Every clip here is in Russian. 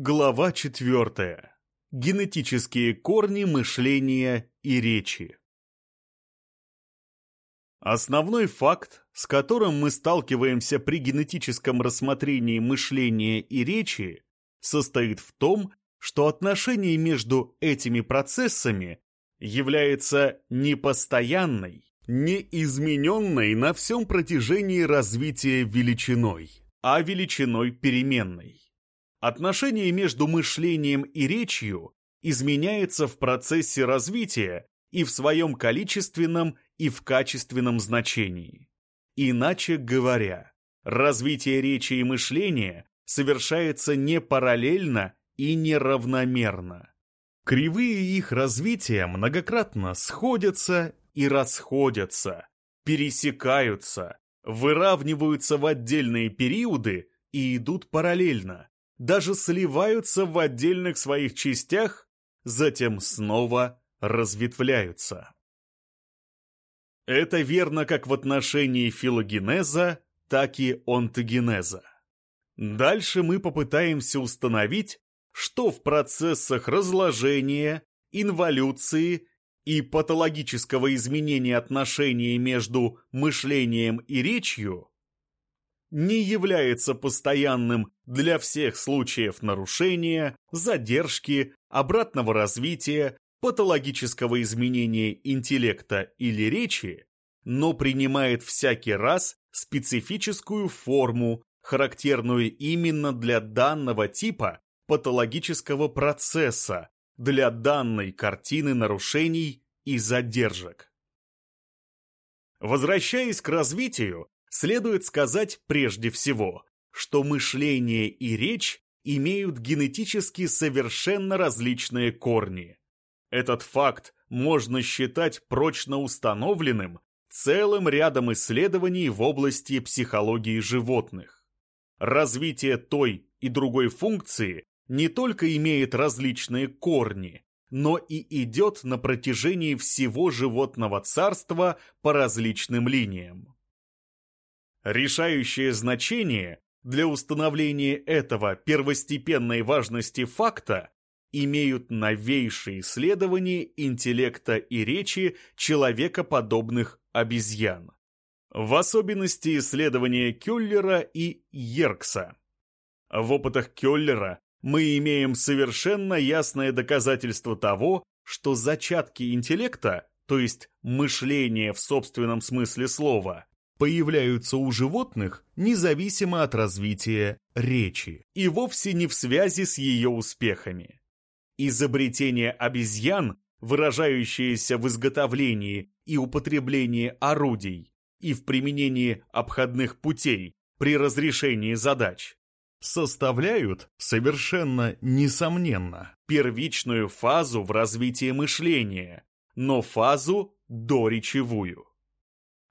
Глава четвертая. Генетические корни мышления и речи. Основной факт, с которым мы сталкиваемся при генетическом рассмотрении мышления и речи, состоит в том, что отношение между этими процессами является непостоянной, неизмененной на всем протяжении развития величиной, а величиной переменной. Отношение между мышлением и речью изменяется в процессе развития и в своем количественном и в качественном значении. Иначе говоря, развитие речи и мышления совершается не параллельно и неравномерно. Кривые их развития многократно сходятся и расходятся, пересекаются, выравниваются в отдельные периоды и идут параллельно, даже сливаются в отдельных своих частях, затем снова разветвляются. Это верно как в отношении филогенеза, так и онтогенеза. Дальше мы попытаемся установить, что в процессах разложения, инволюции и патологического изменения отношений между мышлением и речью не является постоянным для всех случаев нарушения, задержки, обратного развития, патологического изменения интеллекта или речи, но принимает всякий раз специфическую форму, характерную именно для данного типа патологического процесса, для данной картины нарушений и задержек. Возвращаясь к развитию, следует сказать прежде всего, что мышление и речь имеют генетически совершенно различные корни. Этот факт можно считать прочно установленным целым рядом исследований в области психологии животных. Развитие той и другой функции не только имеет различные корни, но и идет на протяжении всего животного царства по различным линиям. Решающее значение для установления этого первостепенной важности факта имеют новейшие исследования интеллекта и речи человекоподобных обезьян. В особенности исследования Кюллера и Йеркса. В опытах Кюллера мы имеем совершенно ясное доказательство того, что зачатки интеллекта, то есть мышление в собственном смысле слова, появляются у животных независимо от развития речи и вовсе не в связи с ее успехами. Изобретение обезьян, выражающееся в изготовлении и употреблении орудий и в применении обходных путей при разрешении задач, составляют совершенно несомненно первичную фазу в развитии мышления, но фазу доречевую.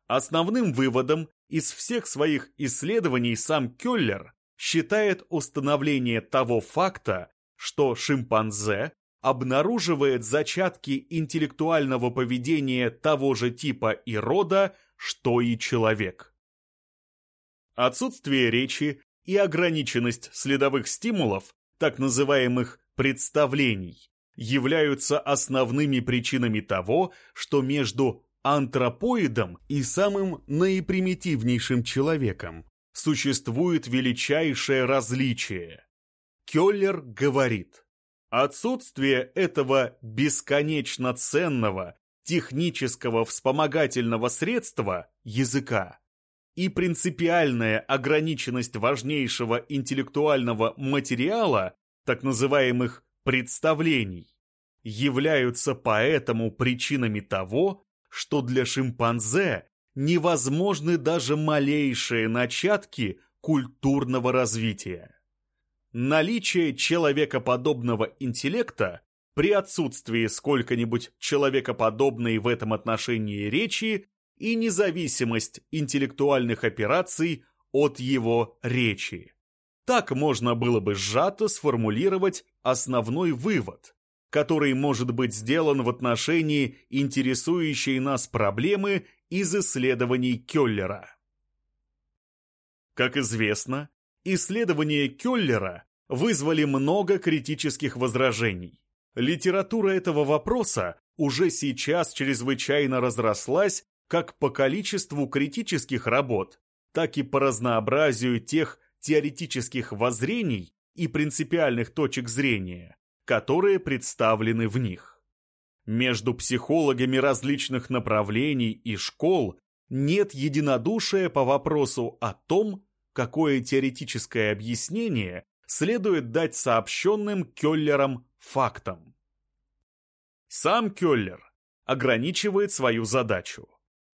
Основным выводом из всех своих исследований сам Кёллер считает установление того факта, что шимпанзе обнаруживает зачатки интеллектуального поведения того же типа и рода, что и человек. Отсутствие речи и ограниченность следовых стимулов, так называемых представлений, являются основными причинами того, что между антропоидом и самым наипримитивнейшим человеком существует величайшее различие. Келлер говорит, отсутствие этого бесконечно ценного технического вспомогательного средства языка и принципиальная ограниченность важнейшего интеллектуального материала, так называемых представлений, являются поэтому причинами того, что для шимпанзе невозможны даже малейшие начатки культурного развития. Наличие человекоподобного интеллекта при отсутствии сколько-нибудь человекоподобной в этом отношении речи и независимость интеллектуальных операций от его речи. Так можно было бы сжато сформулировать основной вывод, который может быть сделан в отношении интересующей нас проблемы из исследований Кёллера. Как известно, исследования Кёллера вызвали много критических возражений. Литература этого вопроса уже сейчас чрезвычайно разрослась как по количеству критических работ, так и по разнообразию тех теоретических воззрений и принципиальных точек зрения, которые представлены в них. Между психологами различных направлений и школ нет единодушия по вопросу о том, какое теоретическое объяснение следует дать сообщенным Келлером фактам. Сам Келлер ограничивает свою задачу.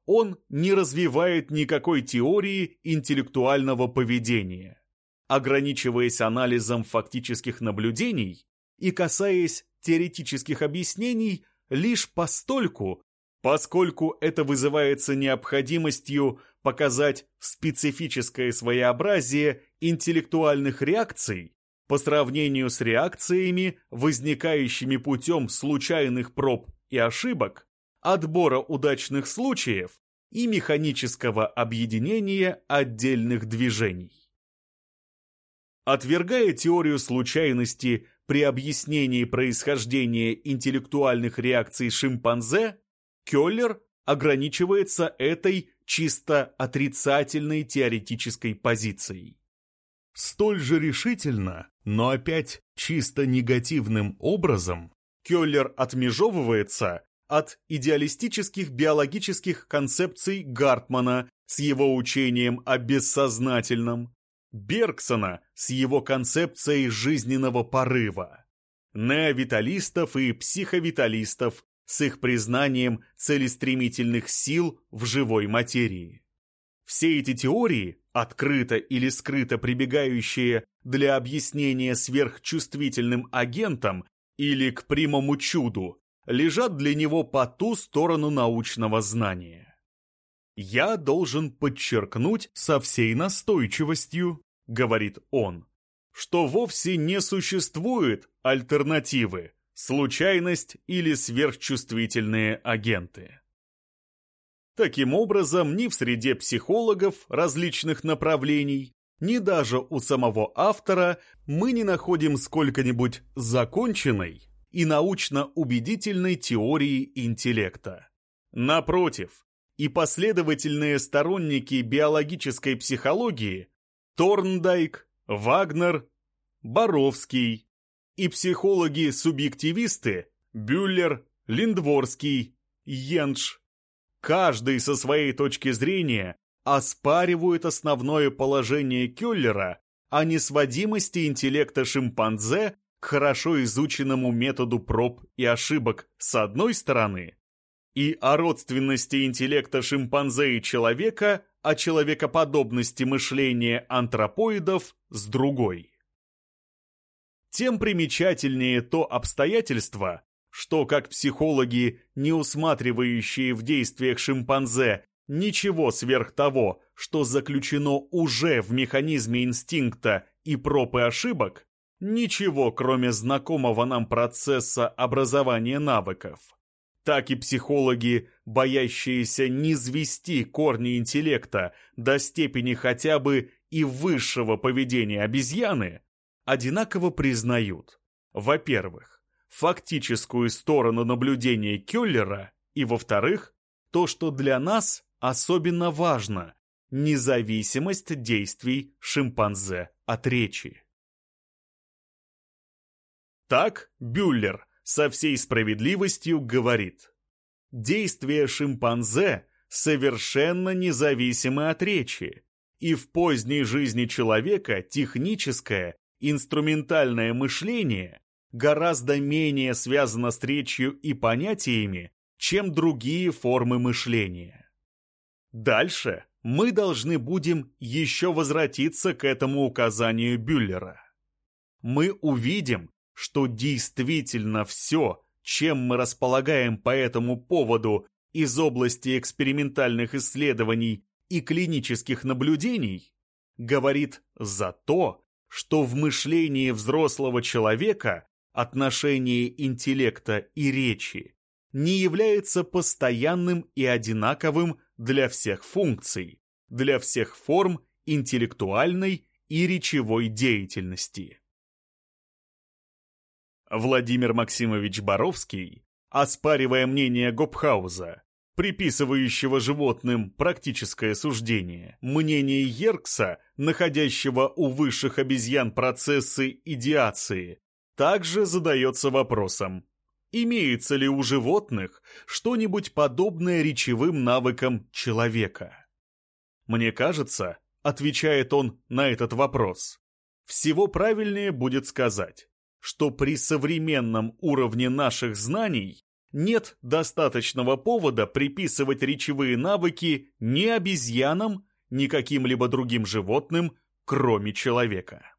Он не развивает никакой теории интеллектуального поведения, ограничиваясь анализом фактических наблюдений и касаясь теоретических объяснений лишь постольку, поскольку это вызывается необходимостью показать специфическое своеобразие интеллектуальных реакций по сравнению с реакциями, возникающими путем случайных проб и ошибок, отбора удачных случаев и механического объединения отдельных движений. Отвергая теорию случайности при объяснении происхождения интеллектуальных реакций шимпанзе, Келлер ограничивается этой чисто отрицательной теоретической позицией. Столь же решительно, но опять чисто негативным образом, Келлер отмежевывается от идеалистических биологических концепций Гартмана с его учением о бессознательном, Бергсона с его концепцией жизненного порыва, неовиталистов и психовиталистов с их признанием целестремительных сил в живой материи. Все эти теории, открыто или скрыто прибегающие для объяснения сверхчувствительным агентам или к прямому чуду, лежат для него по ту сторону научного знания. «Я должен подчеркнуть со всей настойчивостью», — говорит он, «что вовсе не существует альтернативы, случайность или сверхчувствительные агенты». Таким образом, ни в среде психологов различных направлений, ни даже у самого автора мы не находим сколько-нибудь законченной и научно убедительной теории интеллекта. Напротив, и последовательные сторонники биологической психологии Торндайк, Вагнер, Боровский. И психологи-субъективисты Бюллер, Линдворский, Йенш, каждый со своей точки зрения оспаривают основное положение Кюллера о несводимости интеллекта шимпанзе к хорошо изученному методу проб и ошибок с одной стороны и о родственности интеллекта шимпанзе и человека, о человекоподобности мышления антропоидов с другой. Тем примечательнее то обстоятельство, что как психологи, не усматривающие в действиях шимпанзе ничего сверх того, что заключено уже в механизме инстинкта и проб и ошибок, ничего кроме знакомого нам процесса образования навыков, так и психологи, боящиеся низвести корни интеллекта до степени хотя бы и высшего поведения обезьяны, одинаково признают, во-первых, фактическую сторону наблюдения Кюллера и, во-вторых, то, что для нас особенно важно – независимость действий шимпанзе от речи. Так Бюллер со всей справедливостью говорит. Действия шимпанзе совершенно независимы от речи, и в поздней жизни человека техническое, инструментальное мышление гораздо менее связано с речью и понятиями, чем другие формы мышления. Дальше мы должны будем еще возвратиться к этому указанию Бюллера. Мы увидим, что действительно все, чем мы располагаем по этому поводу из области экспериментальных исследований и клинических наблюдений, говорит за то, что в мышлении взрослого человека отношение интеллекта и речи не является постоянным и одинаковым для всех функций, для всех форм интеллектуальной и речевой деятельности. Владимир Максимович Боровский, оспаривая мнение Гопхауза, приписывающего животным практическое суждение, мнение Еркса, находящего у высших обезьян процессы идеации, также задается вопросом, имеется ли у животных что-нибудь подобное речевым навыкам человека. Мне кажется, отвечает он на этот вопрос, всего правильнее будет сказать, что при современном уровне наших знаний нет достаточного повода приписывать речевые навыки ни обезьянам, ни каким-либо другим животным, кроме человека.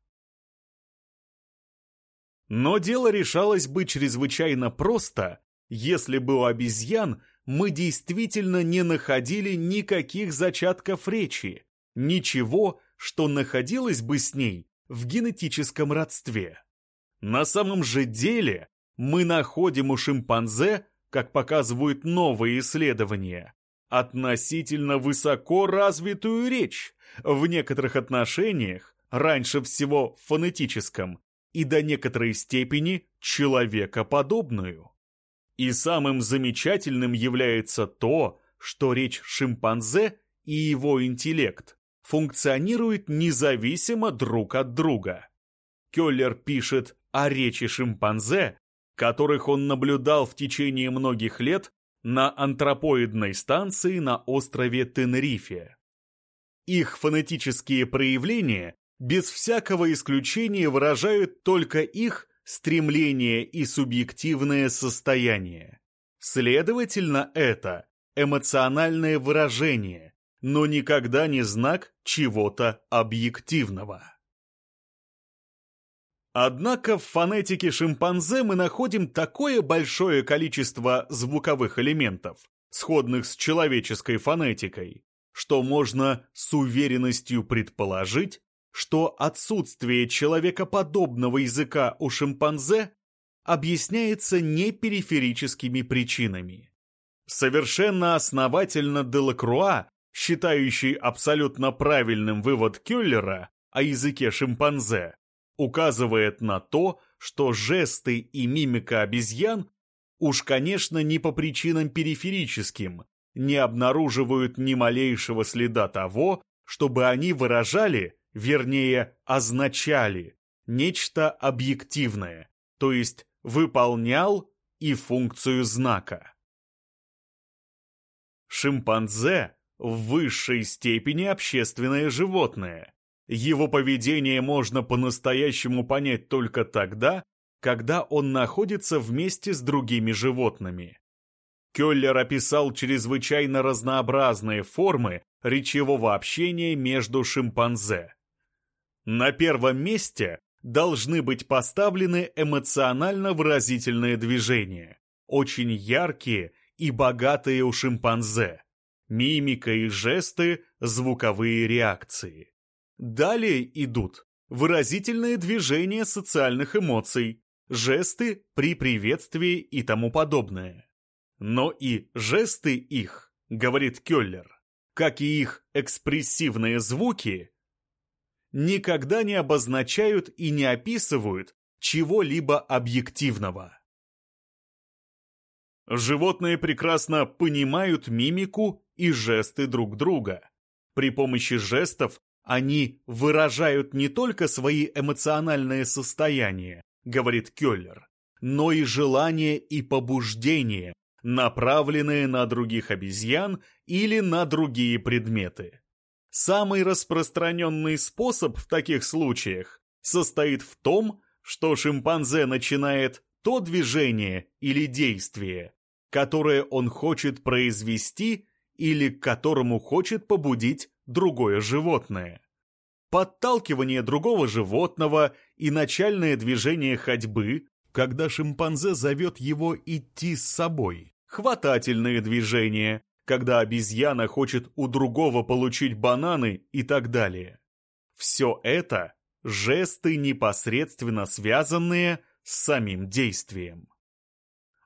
Но дело решалось бы чрезвычайно просто, если бы у обезьян мы действительно не находили никаких зачатков речи, ничего, что находилось бы с ней в генетическом родстве. На самом же деле мы находим у шимпанзе, как показывают новые исследования, относительно высоко развитую речь, в некоторых отношениях, раньше всего фонетическом, и до некоторой степени человекоподобную. И самым замечательным является то, что речь шимпанзе и его интеллект функционируют независимо друг от друга. Келлер пишет о речи шимпанзе, которых он наблюдал в течение многих лет на антропоидной станции на острове Тенерифе. Их фонетические проявления без всякого исключения выражают только их стремление и субъективное состояние. Следовательно, это эмоциональное выражение, но никогда не знак чего-то объективного. Однако в фонетике шимпанзе мы находим такое большое количество звуковых элементов, сходных с человеческой фонетикой, что можно с уверенностью предположить, что отсутствие человекоподобного языка у шимпанзе объясняется не периферическими причинами. Совершенно основательно Делакруа, считающий абсолютно правильным вывод Кюллера о языке шимпанзе, указывает на то, что жесты и мимика обезьян уж, конечно, не по причинам периферическим, не обнаруживают ни малейшего следа того, чтобы они выражали вернее, означали нечто объективное, то есть выполнял и функцию знака. Шимпанзе в высшей степени общественное животное. Его поведение можно по-настоящему понять только тогда, когда он находится вместе с другими животными. Келлер описал чрезвычайно разнообразные формы речевого общения между шимпанзе. На первом месте должны быть поставлены эмоционально выразительные движения, очень яркие и богатые у шимпанзе, мимика и жесты, звуковые реакции. Далее идут выразительные движения социальных эмоций, жесты при приветствии и тому подобное. Но и жесты их, говорит Келлер, как и их экспрессивные звуки, никогда не обозначают и не описывают чего-либо объективного. Животные прекрасно понимают мимику и жесты друг друга. При помощи жестов они выражают не только свои эмоциональные состояния, говорит Келлер, но и желания и побуждения, направленные на других обезьян или на другие предметы. Самый распространенный способ в таких случаях состоит в том, что шимпанзе начинает то движение или действие, которое он хочет произвести или к которому хочет побудить другое животное. Подталкивание другого животного и начальное движение ходьбы, когда шимпанзе зовет его идти с собой. Хватательные движения, когда обезьяна хочет у другого получить бананы и так далее. Все это – жесты, непосредственно связанные с самим действием.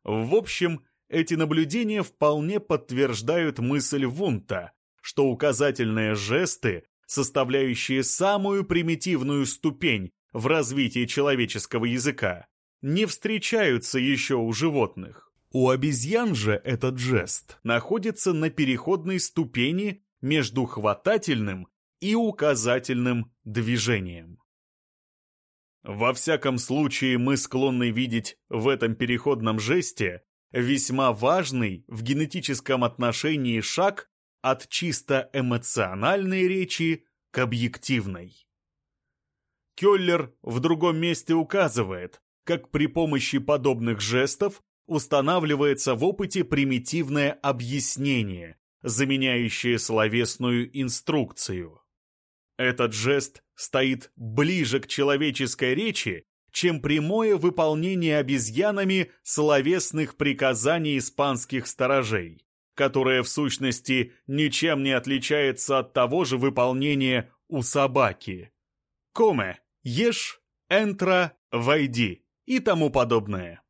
В общем, эти наблюдения вполне подтверждают мысль Вунта, что указательные жесты, составляющие самую примитивную ступень в развитии человеческого языка, не встречаются еще у животных. У обезьян же этот жест находится на переходной ступени между хватательным и указательным движением. Во всяком случае, мы склонны видеть в этом переходном жесте весьма важный в генетическом отношении шаг от чисто эмоциональной речи к объективной. Келлер в другом месте указывает, как при помощи подобных жестов устанавливается в опыте примитивное объяснение, заменяющее словесную инструкцию. Этот жест стоит ближе к человеческой речи, чем прямое выполнение обезьянами словесных приказаний испанских сторожей, которое в сущности ничем не отличается от того же выполнения у собаки. Коме – ешь, энтра – войди и тому подобное.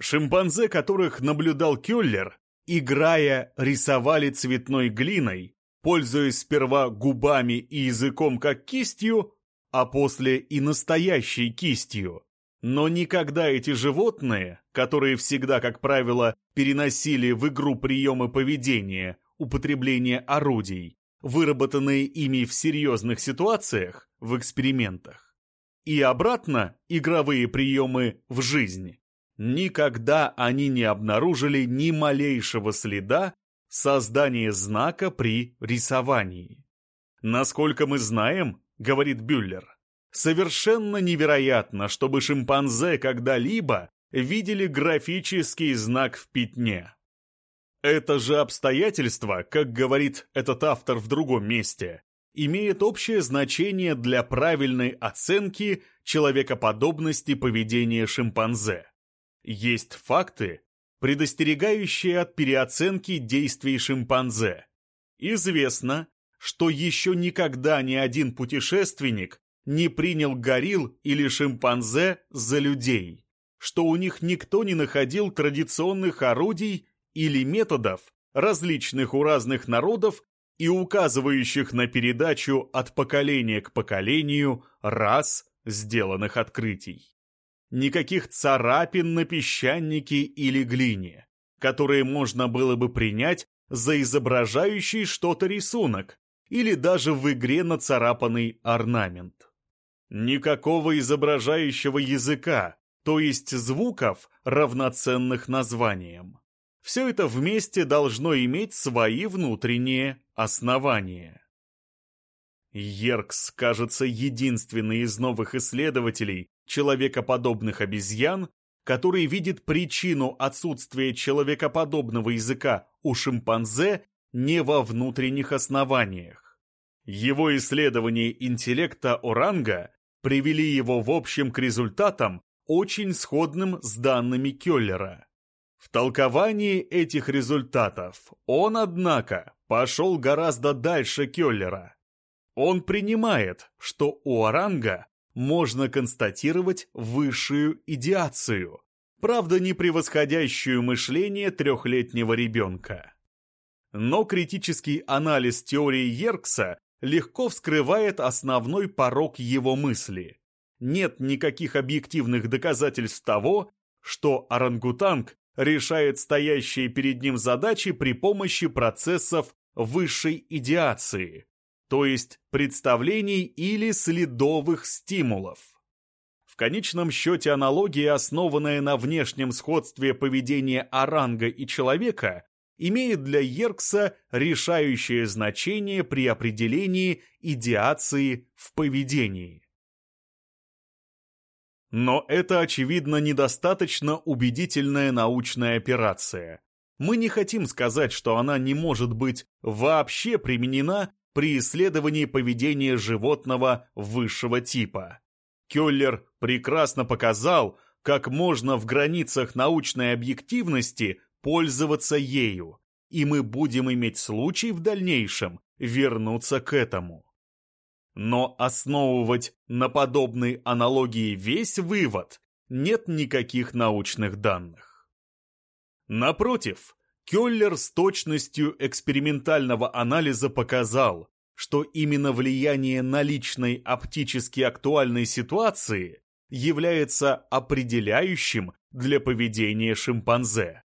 Шимпанзе, которых наблюдал Кюллер, играя, рисовали цветной глиной, пользуясь сперва губами и языком как кистью, а после и настоящей кистью. Но никогда эти животные, которые всегда, как правило, переносили в игру приемы поведения, употребление орудий, выработанные ими в серьезных ситуациях, в экспериментах, и обратно игровые приемы в жизни, никогда они не обнаружили ни малейшего следа создания знака при рисовании. Насколько мы знаем, говорит Бюллер, совершенно невероятно, чтобы шимпанзе когда-либо видели графический знак в пятне. Это же обстоятельство, как говорит этот автор в другом месте, имеет общее значение для правильной оценки человекоподобности поведения шимпанзе. Есть факты, предостерегающие от переоценки действий шимпанзе. Известно, что еще никогда ни один путешественник не принял горилл или шимпанзе за людей, что у них никто не находил традиционных орудий или методов, различных у разных народов и указывающих на передачу от поколения к поколению раз сделанных открытий. Никаких царапин на песчанике или глине, которые можно было бы принять за изображающий что-то рисунок или даже в игре нацарапанный орнамент. Никакого изображающего языка, то есть звуков, равноценных названиям. Все это вместе должно иметь свои внутренние основания. Еркс, кажется, единственный из новых исследователей человекоподобных обезьян, который видит причину отсутствия человекоподобного языка у шимпанзе не во внутренних основаниях. Его исследования интеллекта оранга привели его в общем к результатам, очень сходным с данными Келлера. В толковании этих результатов он, однако, пошел гораздо дальше Келлера. Он принимает, что у оранга можно констатировать высшую идеацию, правда не превосходящую мышление трехлетнего ребенка. Но критический анализ теории Еркса легко вскрывает основной порог его мысли. Нет никаких объективных доказательств того, что орангутанг решает стоящие перед ним задачи при помощи процессов высшей идеации, то есть представлений или следовых стимулов. В конечном счете аналогия, основанная на внешнем сходстве поведения оранга и человека, имеет для Еркса решающее значение при определении идеации в поведении. Но это, очевидно, недостаточно убедительная научная операция. Мы не хотим сказать, что она не может быть вообще применена при исследовании поведения животного высшего типа. Келлер прекрасно показал, как можно в границах научной объективности пользоваться ею, и мы будем иметь случай в дальнейшем вернуться к этому. Но основывать на подобной аналогии весь вывод нет никаких научных данных. Напротив, Келлер с точностью экспериментального анализа показал, что именно влияние наличной оптически актуальной ситуации является определяющим для поведения шимпанзе.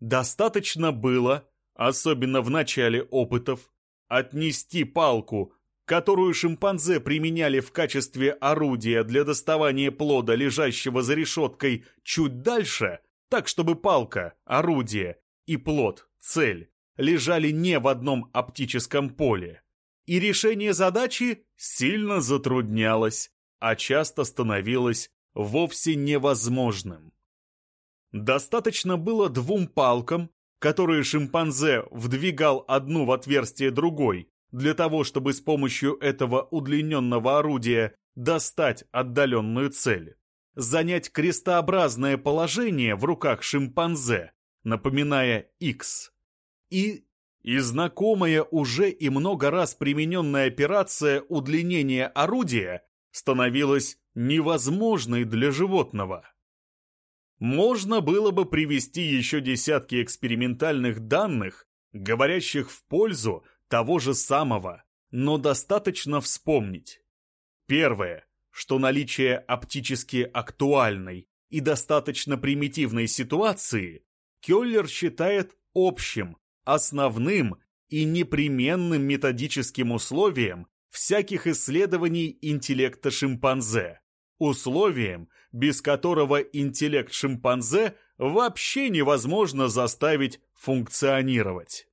Достаточно было, особенно в начале опытов, отнести палку, которую шимпанзе применяли в качестве орудия для доставания плода, лежащего за решеткой, чуть дальше, так чтобы палка, орудие и плод, цель, лежали не в одном оптическом поле. И решение задачи сильно затруднялось, а часто становилось вовсе невозможным. Достаточно было двум палкам, которые шимпанзе вдвигал одну в отверстие другой, для того, чтобы с помощью этого удлиненного орудия достать отдаленную цель, занять крестообразное положение в руках шимпанзе, напоминая X, и и знакомая уже и много раз примененная операция удлинения орудия становилась невозможной для животного. Можно было бы привести еще десятки экспериментальных данных, говорящих в пользу того же самого, но достаточно вспомнить. Первое, что наличие оптически актуальной и достаточно примитивной ситуации Келлер считает общим, основным и непременным методическим условием всяких исследований интеллекта шимпанзе, условием, без которого интеллект шимпанзе вообще невозможно заставить функционировать.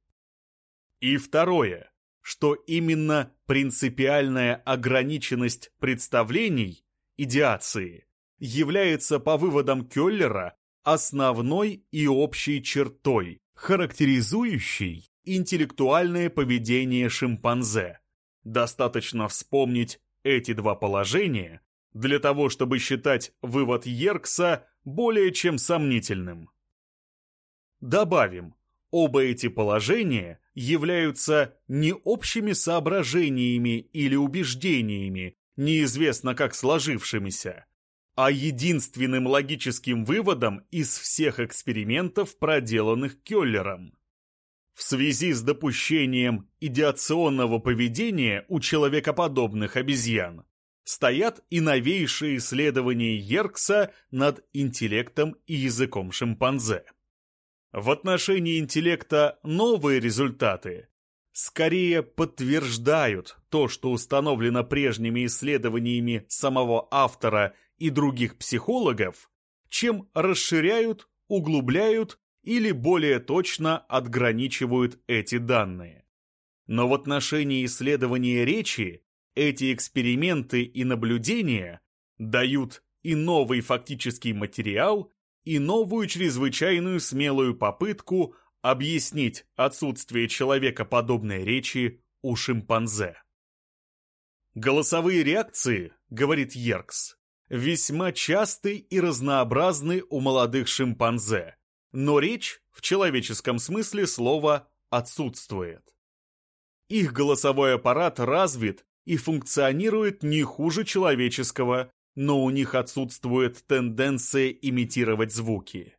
И второе, что именно принципиальная ограниченность представлений, идеации, является по выводам Келлера основной и общей чертой, характеризующей интеллектуальное поведение шимпанзе. Достаточно вспомнить эти два положения для того, чтобы считать вывод Еркса более чем сомнительным. Добавим, оба эти положения являются не общими соображениями или убеждениями, неизвестно как сложившимися, а единственным логическим выводом из всех экспериментов, проделанных Келлером. В связи с допущением идеационного поведения у человекоподобных обезьян, стоят и новейшие исследования Еркса над интеллектом и языком шимпанзе. В отношении интеллекта новые результаты скорее подтверждают то, что установлено прежними исследованиями самого автора и других психологов, чем расширяют, углубляют или более точно отграничивают эти данные. Но в отношении исследования речи эти эксперименты и наблюдения дают и новый фактический материал, и новую чрезвычайную смелую попытку объяснить отсутствие человекоподобной речи у шимпанзе. Голосовые реакции, говорит Еркс, весьма часты и разнообразны у молодых шимпанзе, но речь в человеческом смысле слова отсутствует. Их голосовой аппарат развит и функционирует не хуже человеческого, но у них отсутствует тенденция имитировать звуки.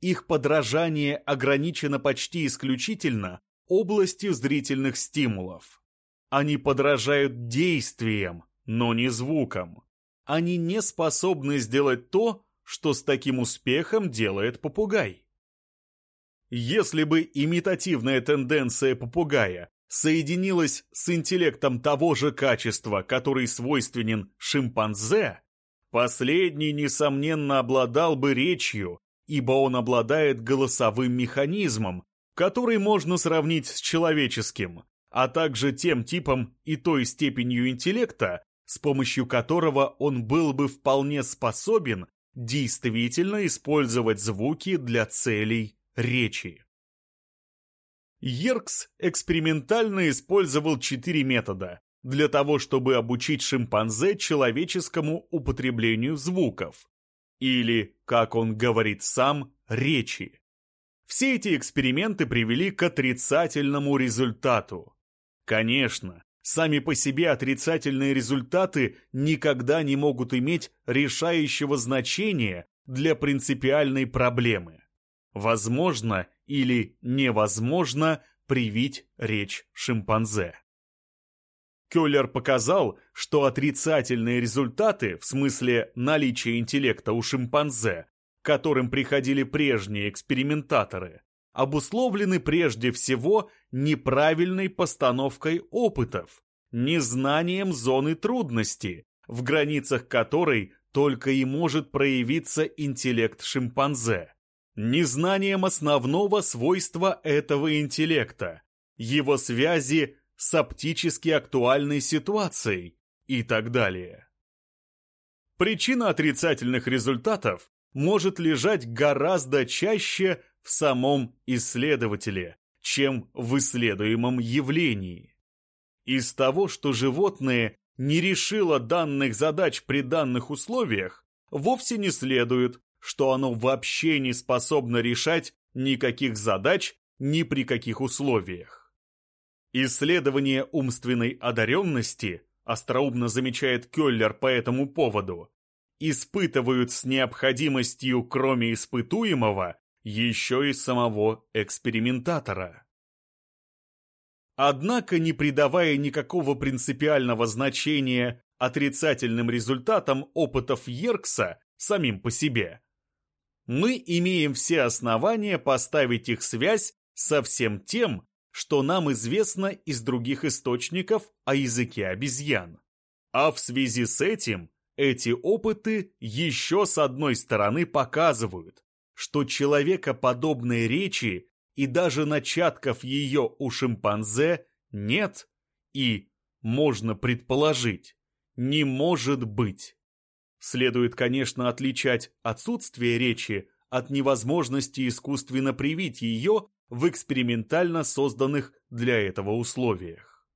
Их подражание ограничено почти исключительно областью зрительных стимулов. Они подражают действиям, но не звукам. Они не способны сделать то, что с таким успехом делает попугай. Если бы имитативная тенденция попугая соединилась с интеллектом того же качества, который свойственен шимпанзе, последний, несомненно, обладал бы речью, ибо он обладает голосовым механизмом, который можно сравнить с человеческим, а также тем типом и той степенью интеллекта, с помощью которого он был бы вполне способен действительно использовать звуки для целей речи. Еркс экспериментально использовал четыре метода для того, чтобы обучить шимпанзе человеческому употреблению звуков, или, как он говорит сам, речи. Все эти эксперименты привели к отрицательному результату. Конечно, сами по себе отрицательные результаты никогда не могут иметь решающего значения для принципиальной проблемы. Возможно, или невозможно привить речь шимпанзе. Кёллер показал, что отрицательные результаты, в смысле наличия интеллекта у шимпанзе, к которым приходили прежние экспериментаторы, обусловлены прежде всего неправильной постановкой опытов, незнанием зоны трудности, в границах которой только и может проявиться интеллект шимпанзе, незнанием основного свойства этого интеллекта, его связи с оптически актуальной ситуацией и так далее. Причина отрицательных результатов может лежать гораздо чаще в самом исследователе, чем в исследуемом явлении. Из того, что животное не решило данных задач при данных условиях, вовсе не следует, что оно вообще не способно решать никаких задач ни при каких условиях. Исследование умственной одаренности, остроумно замечает Келлер по этому поводу, испытывают с необходимостью, кроме испытуемого, еще и самого экспериментатора. Однако, не придавая никакого принципиального значения отрицательным результатам опытов Йеркса самим по себе, мы имеем все основания поставить их связь со всем тем, что нам известно из других источников о языке обезьян. А в связи с этим эти опыты еще с одной стороны показывают, что человекоподобной речи и даже начатков ее у шимпанзе нет и, можно предположить, не может быть. Следует, конечно, отличать отсутствие речи от невозможности искусственно привить ее в экспериментально созданных для этого условиях.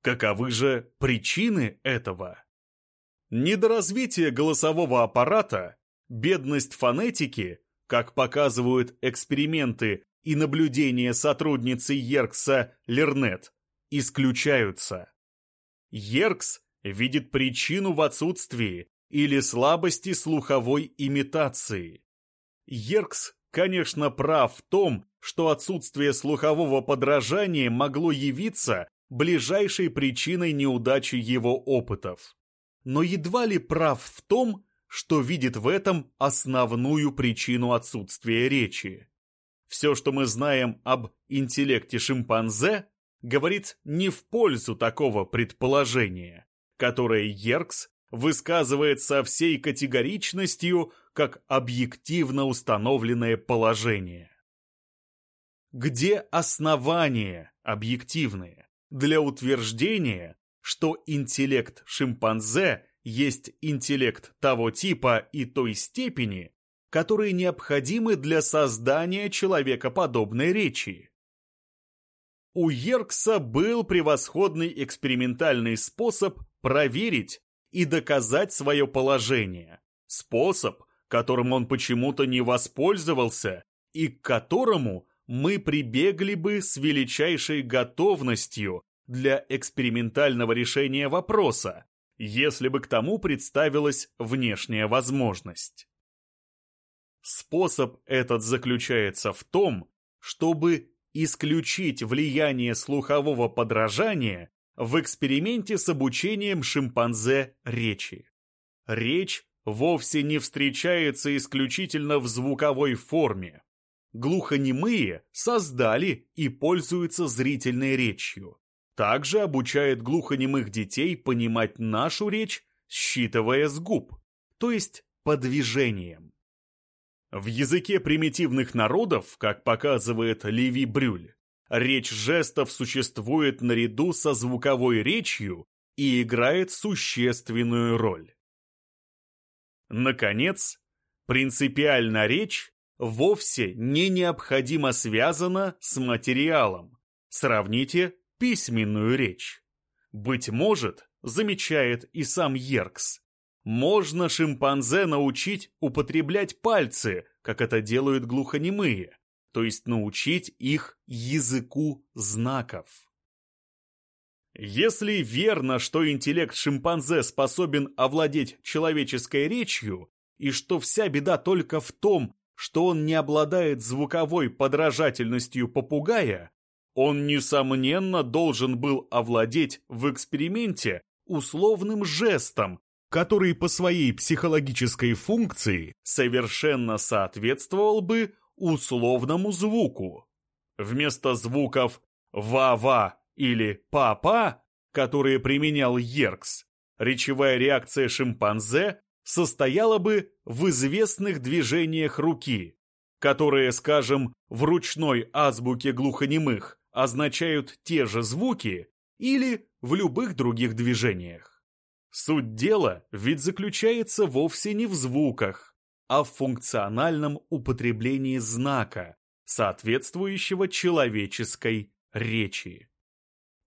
Каковы же причины этого? Недоразвитие голосового аппарата, бедность фонетики, как показывают эксперименты и наблюдения сотрудницы Еркса Лернет, исключаются. Еркс видит причину в отсутствии или слабости слуховой имитации. Еркс, конечно, прав в том, что отсутствие слухового подражания могло явиться ближайшей причиной неудачи его опытов. Но едва ли прав в том, что видит в этом основную причину отсутствия речи. Все, что мы знаем об интеллекте шимпанзе, говорит не в пользу такого предположения, которое Еркс высказывает со всей категоричностью как объективно установленное положение. Где основания объективные для утверждения, что интеллект шимпанзе есть интеллект того типа и той степени, которые необходимы для создания человекоподобной речи. У Еркса был превосходный экспериментальный способ проверить и доказать свое положение. Способ, которым он почему-то не воспользовался и к которому мы прибегли бы с величайшей готовностью для экспериментального решения вопроса, если бы к тому представилась внешняя возможность. Способ этот заключается в том, чтобы исключить влияние слухового подражания в эксперименте с обучением шимпанзе речи. Речь вовсе не встречается исключительно в звуковой форме. Глухонемые создали и пользуются зрительной речью. Также обучает глухонемых детей понимать нашу речь, считывая с губ, то есть по движениям. В языке примитивных народов, как показывает Леви Брюль, речь жестов существует наряду со звуковой речью и играет существенную роль. Наконец, принципиально речь вовсе не необходимо связана с материалом. Сравните письменную речь. Быть может, замечает и сам Еркс, можно шимпанзе научить употреблять пальцы, как это делают глухонемые, то есть научить их языку знаков. Если верно, что интеллект шимпанзе способен овладеть человеческой речью, и что вся беда только в том, что он не обладает звуковой подражательностью попугая, Он, несомненно, должен был овладеть в эксперименте условным жестом, который по своей психологической функции совершенно соответствовал бы условному звуку. Вместо звуков «ва-ва» или «па-па», которые применял Еркс, речевая реакция шимпанзе состояла бы в известных движениях руки, которые, скажем, в ручной азбуке глухонемых означают те же звуки или в любых других движениях. Суть дела ведь заключается вовсе не в звуках, в функциональном употреблении знака, соответствующего человеческой речи.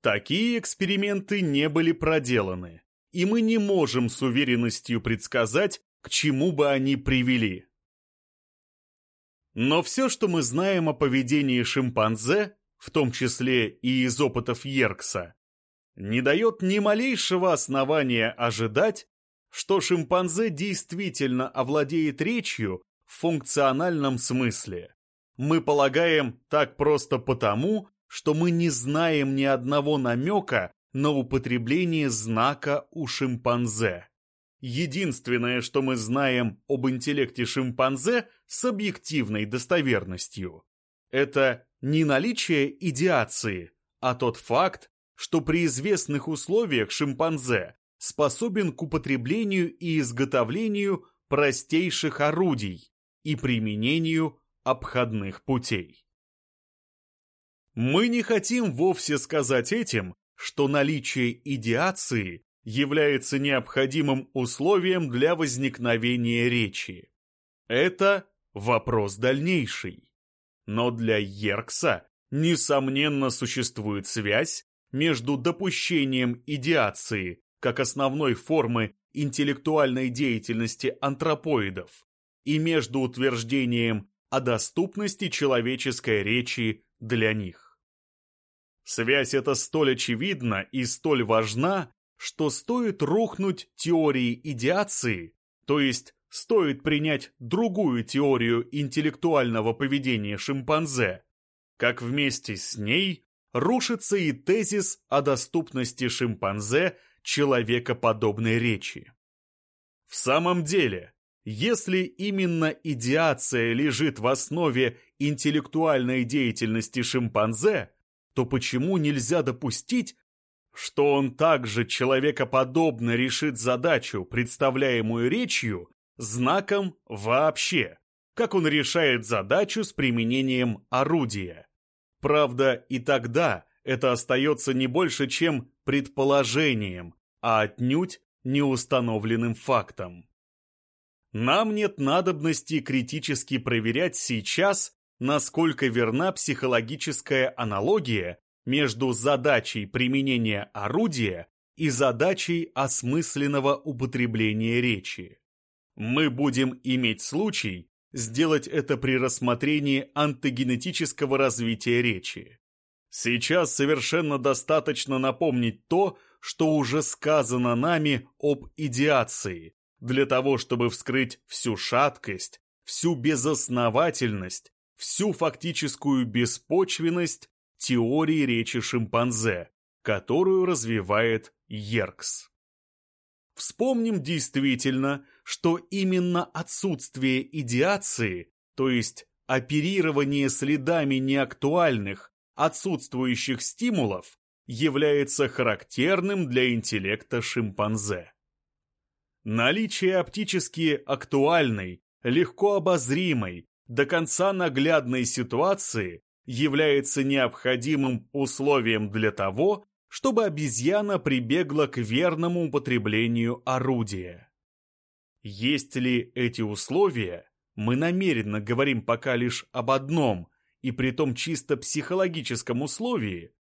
Такие эксперименты не были проделаны, и мы не можем с уверенностью предсказать, к чему бы они привели. Но все, что мы знаем о поведении шимпанзе, в том числе и из опытов Йеркса, не дает ни малейшего основания ожидать, что шимпанзе действительно овладеет речью в функциональном смысле. Мы полагаем так просто потому, что мы не знаем ни одного намека на употребление знака у шимпанзе. Единственное, что мы знаем об интеллекте шимпанзе с объективной достоверностью, это не наличие идеации, а тот факт, что при известных условиях шимпанзе способен к употреблению и изготовлению простейших орудий и применению обходных путей. Мы не хотим вовсе сказать этим, что наличие идеации является необходимым условием для возникновения речи. Это вопрос дальнейший. Но для Еркса, несомненно, существует связь между допущением идеации как основной формы интеллектуальной деятельности антропоидов и между утверждением о доступности человеческой речи для них. Связь эта столь очевидна и столь важна, что стоит рухнуть теории идеации, то есть стоит принять другую теорию интеллектуального поведения шимпанзе, как вместе с ней рушится и тезис о доступности шимпанзе человекоподобной речи. В самом деле, если именно идеация лежит в основе интеллектуальной деятельности шимпанзе, то почему нельзя допустить, что он также человекоподобно решит задачу, представляемую речью, знаком вообще, как он решает задачу с применением орудия. Правда, и тогда это остается не больше, чем предположением, а отнюдь неустановленным фактом. Нам нет надобности критически проверять сейчас, насколько верна психологическая аналогия между задачей применения орудия и задачей осмысленного употребления речи. Мы будем иметь случай сделать это при рассмотрении антогенетического развития речи. Сейчас совершенно достаточно напомнить то, что уже сказано нами об идеации, для того, чтобы вскрыть всю шаткость, всю безосновательность, всю фактическую беспочвенность теории речи шимпанзе, которую развивает Еркс. Вспомним действительно, что именно отсутствие идеации, то есть оперирование следами неактуальных, отсутствующих стимулов, является характерным для интеллекта шимпанзе. Наличие оптически актуальной, легко обозримой, до конца наглядной ситуации является необходимым условием для того, чтобы обезьяна прибегла к верному употреблению орудия. Есть ли эти условия, мы намеренно говорим пока лишь об одном, и при том чисто психологическом условии,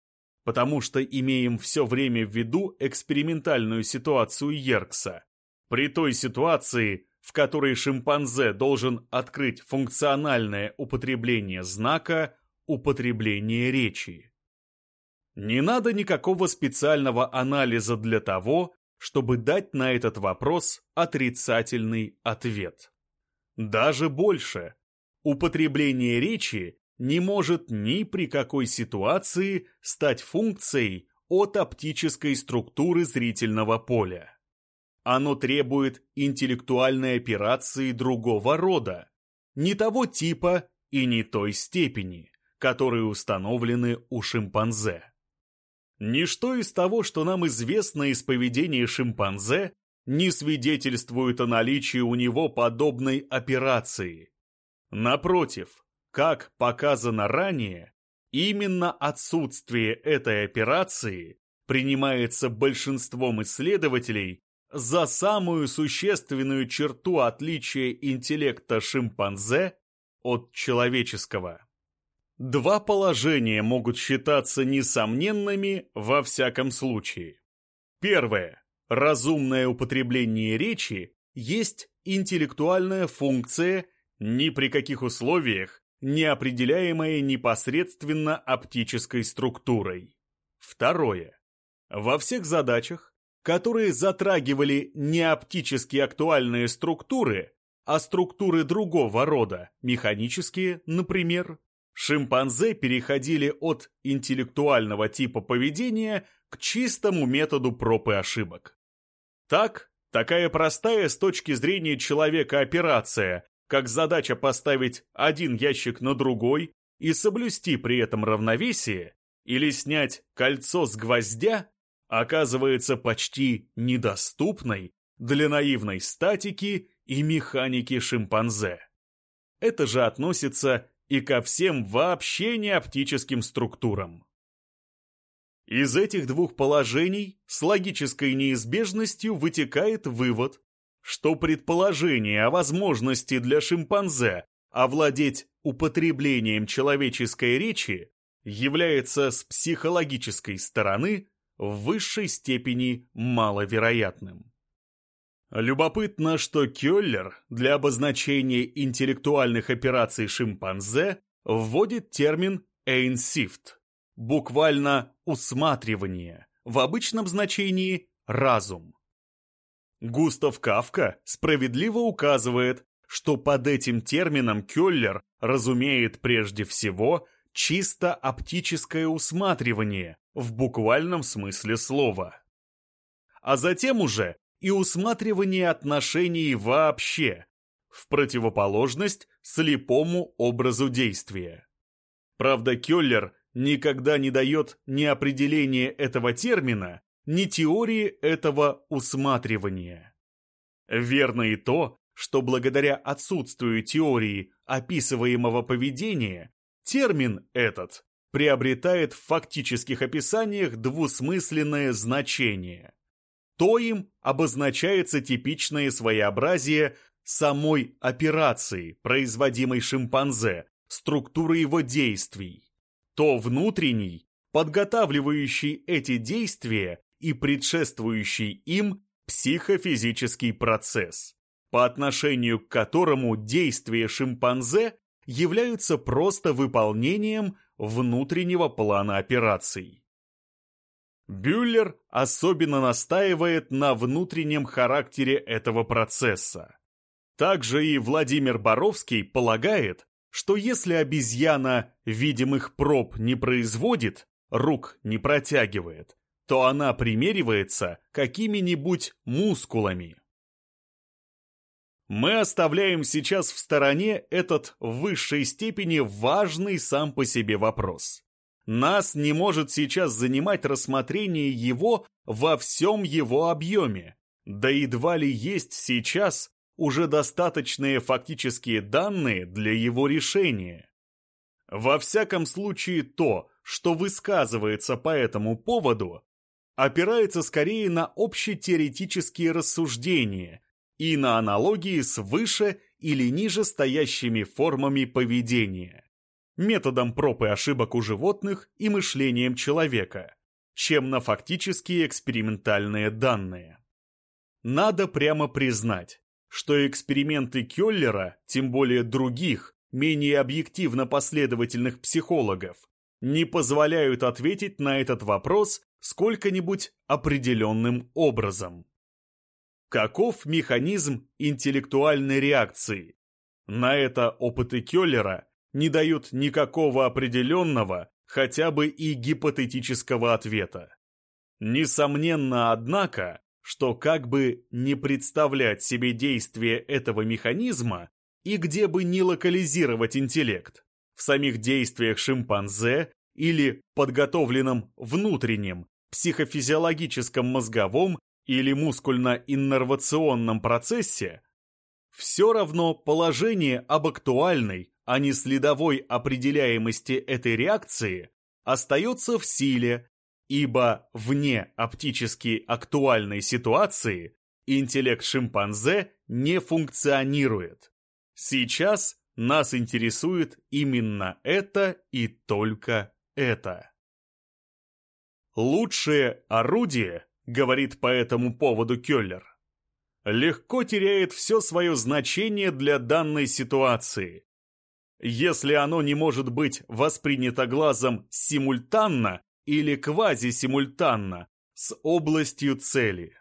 потому что имеем все время в виду экспериментальную ситуацию Еркса. При той ситуации, в которой шимпанзе должен открыть функциональное употребление знака, употребление речи. Не надо никакого специального анализа для того, чтобы дать на этот вопрос отрицательный ответ. Даже больше. Употребление речи не может ни при какой ситуации стать функцией от оптической структуры зрительного поля. Оно требует интеллектуальной операции другого рода, не того типа и не той степени, которые установлены у шимпанзе. Ничто из того, что нам известно из поведения шимпанзе, не свидетельствует о наличии у него подобной операции. Напротив, как показано ранее, именно отсутствие этой операции принимается большинством исследователей за самую существенную черту отличия интеллекта шимпанзе от человеческого. Два положения могут считаться несомненными во всяком случае. Первое. Разумное употребление речи есть интеллектуальная функция, ни при каких условиях не определяемая непосредственно оптической структурой. Второе. Во всех задачах, которые затрагивали не оптически актуальные структуры, а структуры другого рода, механические, например, шимпанзе переходили от интеллектуального типа поведения к чистому методу проб и ошибок. Так, такая простая с точки зрения человека операция, как задача поставить один ящик на другой и соблюсти при этом равновесие, или снять кольцо с гвоздя, оказывается почти недоступной для наивной статики и механики шимпанзе. Это же относится и ко всем вообще не оптическим структурам. Из этих двух положений с логической неизбежностью вытекает вывод, что предположение о возможности для шимпанзе овладеть употреблением человеческой речи является с психологической стороны в высшей степени маловероятным. Любопытно, что Кёллер для обозначения интеллектуальных операций шимпанзе вводит термин «эйнсифт», буквально «усматривание», в обычном значении «разум». Густав Кавка справедливо указывает, что под этим термином Кёллер разумеет прежде всего чисто оптическое усматривание в буквальном смысле слова. А затем уже и усматривание отношений вообще, в противоположность слепому образу действия. Правда, Кёллер никогда не дает ни определения этого термина, ни теории этого усматривания. Верно и то, что благодаря отсутствию теории описываемого поведения, термин этот приобретает в фактических описаниях двусмысленное значение то им обозначается типичное своеобразие самой операции, производимой шимпанзе, структуры его действий, то внутренний, подготавливающий эти действия и предшествующий им психофизический процесс, по отношению к которому действия шимпанзе являются просто выполнением внутреннего плана операций. Бюллер особенно настаивает на внутреннем характере этого процесса. Также и Владимир Боровский полагает, что если обезьяна видимых проб не производит, рук не протягивает, то она примеривается какими-нибудь мускулами. Мы оставляем сейчас в стороне этот в высшей степени важный сам по себе вопрос. Нас не может сейчас занимать рассмотрение его во всем его объеме. Да едва ли есть сейчас уже достаточные фактические данные для его решения. Во всяком случае то, что высказывается по этому поводу, опирается скорее на общетеоретические рассуждения и на аналогии с выше или ниже стоящими формами поведения методом проб и ошибок у животных и мышлением человека, чем на фактические экспериментальные данные. Надо прямо признать, что эксперименты Кёллера, тем более других, менее объективно последовательных психологов, не позволяют ответить на этот вопрос сколько-нибудь определенным образом. Каков механизм интеллектуальной реакции? На это опыты Кёллера не дают никакого определенного, хотя бы и гипотетического ответа. Несомненно, однако, что как бы не представлять себе действие этого механизма и где бы не локализировать интеллект, в самих действиях шимпанзе или подготовленном внутреннем психофизиологическом мозговом или мускульно-иннервационном процессе, все равно положение об актуальной, а не следовой определяемости этой реакции остается в силе, ибо вне оптически актуальной ситуации интеллект шимпанзе не функционирует. Сейчас нас интересует именно это и только это. Лучшее орудие, говорит по этому поводу Келлер, легко теряет все свое значение для данной ситуации. Если оно не может быть воспринято глазом симультанно или квазисимультанно с областью цели.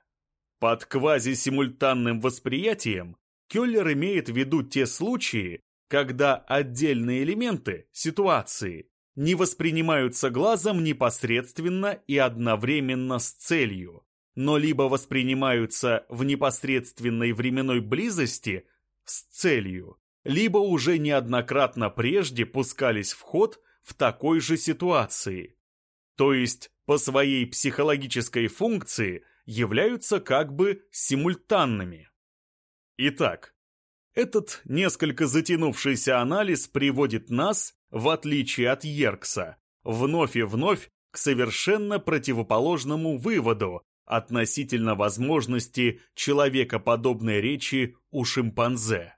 Под квазисимультанным восприятием Келлер имеет в виду те случаи, когда отдельные элементы, ситуации, не воспринимаются глазом непосредственно и одновременно с целью, но либо воспринимаются в непосредственной временной близости с целью, либо уже неоднократно прежде пускались в ход в такой же ситуации. То есть по своей психологической функции являются как бы симультанными. Итак, этот несколько затянувшийся анализ приводит нас, в отличие от Еркса, вновь и вновь к совершенно противоположному выводу относительно возможности человекоподобной речи у шимпанзе.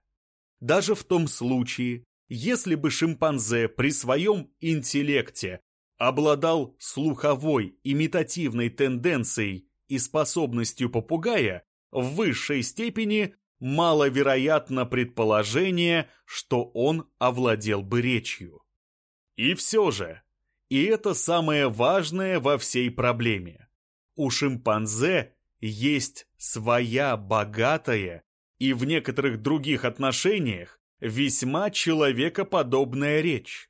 Даже в том случае, если бы шимпанзе при своем интеллекте обладал слуховой имитативной тенденцией и способностью попугая, в высшей степени маловероятно предположение, что он овладел бы речью. И все же, и это самое важное во всей проблеме у шимпанзе есть своя богатая и в некоторых других отношениях весьма человекоподобная речь.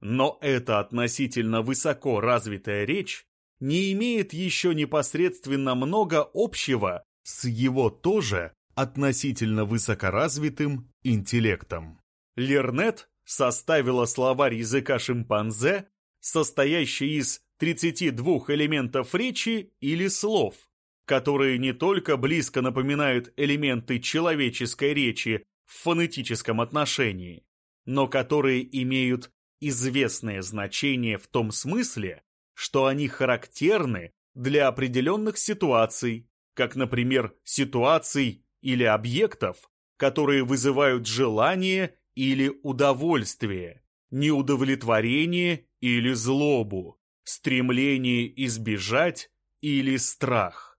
Но эта относительно высоко развитая речь не имеет еще непосредственно много общего с его тоже относительно высокоразвитым интеллектом. Лернет составила словарь языка шимпанзе, состоящий из 32 элементов речи или слов, которые не только близко напоминают элементы человеческой речи в фонетическом отношении, но которые имеют известное значение в том смысле, что они характерны для определенных ситуаций, как, например, ситуаций или объектов, которые вызывают желание или удовольствие, неудовлетворение или злобу, стремление избежать или страх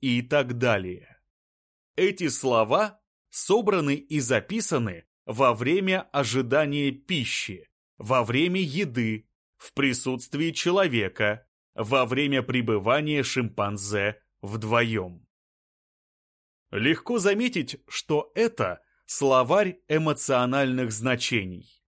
и так далее. Эти слова собраны и записаны во время ожидания пищи, во время еды, в присутствии человека, во время пребывания шимпанзе вдвоем. Легко заметить, что это словарь эмоциональных значений.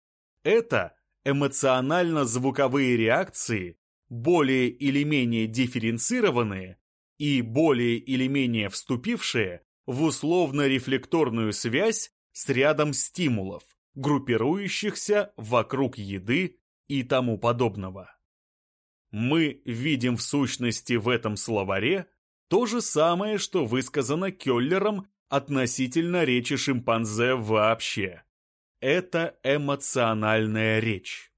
Это эмоционально-звуковые реакции более или менее дифференцированные и более или менее вступившие в условно-рефлекторную связь с рядом стимулов, группирующихся вокруг еды и тому подобного. Мы видим в сущности в этом словаре то же самое, что высказано Келлером относительно речи шимпанзе вообще. Это эмоциональная речь.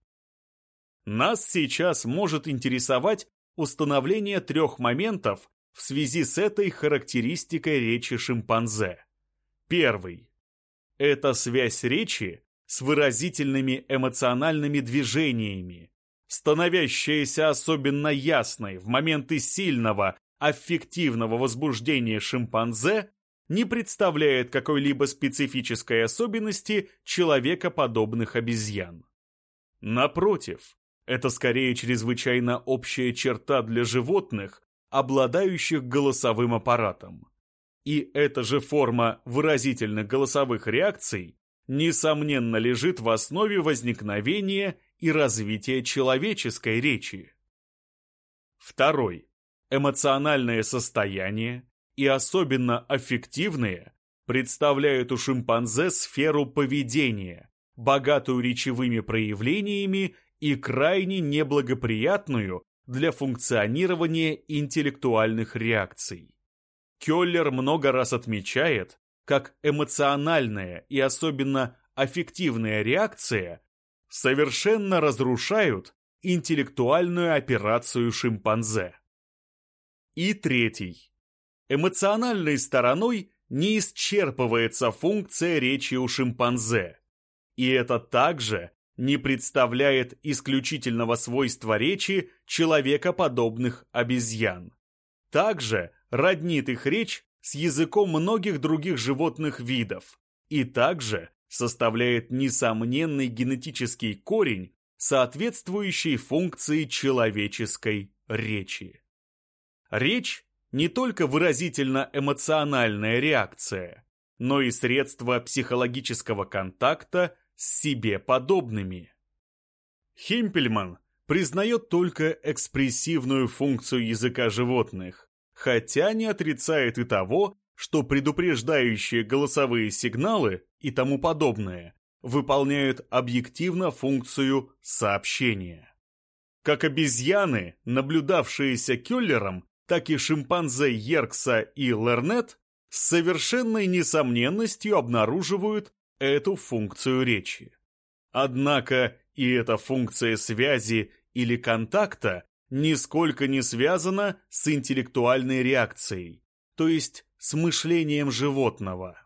Нас сейчас может интересовать установление трех моментов в связи с этой характеристикой речи шимпанзе. Первый. Это связь речи с выразительными эмоциональными движениями, становящаяся особенно ясной в моменты сильного аффективного возбуждения шимпанзе, не представляет какой-либо специфической особенности человекоподобных обезьян. Напротив, это скорее чрезвычайно общая черта для животных, обладающих голосовым аппаратом. И эта же форма выразительных голосовых реакций несомненно, лежит в основе возникновения и развития человеческой речи. Второй. Эмоциональное состояние, и особенно аффективные, представляют у шимпанзе сферу поведения, богатую речевыми проявлениями и крайне неблагоприятную для функционирования интеллектуальных реакций. Келлер много раз отмечает, как эмоциональная и особенно аффективная реакция совершенно разрушают интеллектуальную операцию шимпанзе. И третий. Эмоциональной стороной не исчерпывается функция речи у шимпанзе. И это также не представляет исключительного свойства речи человекоподобных обезьян. Также роднит их речь с языком многих других животных видов и также составляет несомненный генетический корень, соответствующий функции человеческой речи. Речь не только выразительно эмоциональная реакция, но и средство психологического контакта с себе подобными. Химпельман признает только экспрессивную функцию языка животных, хотя не отрицает и того, что предупреждающие голосовые сигналы и тому подобное выполняют объективно функцию сообщения. Как обезьяны, наблюдавшиеся Кюллером, так и шимпанзе Еркса и Лернет с совершенной несомненностью обнаруживают эту функцию речи. Однако и эта функция связи или контакта нисколько не связана с интеллектуальной реакцией, то есть с мышлением животного.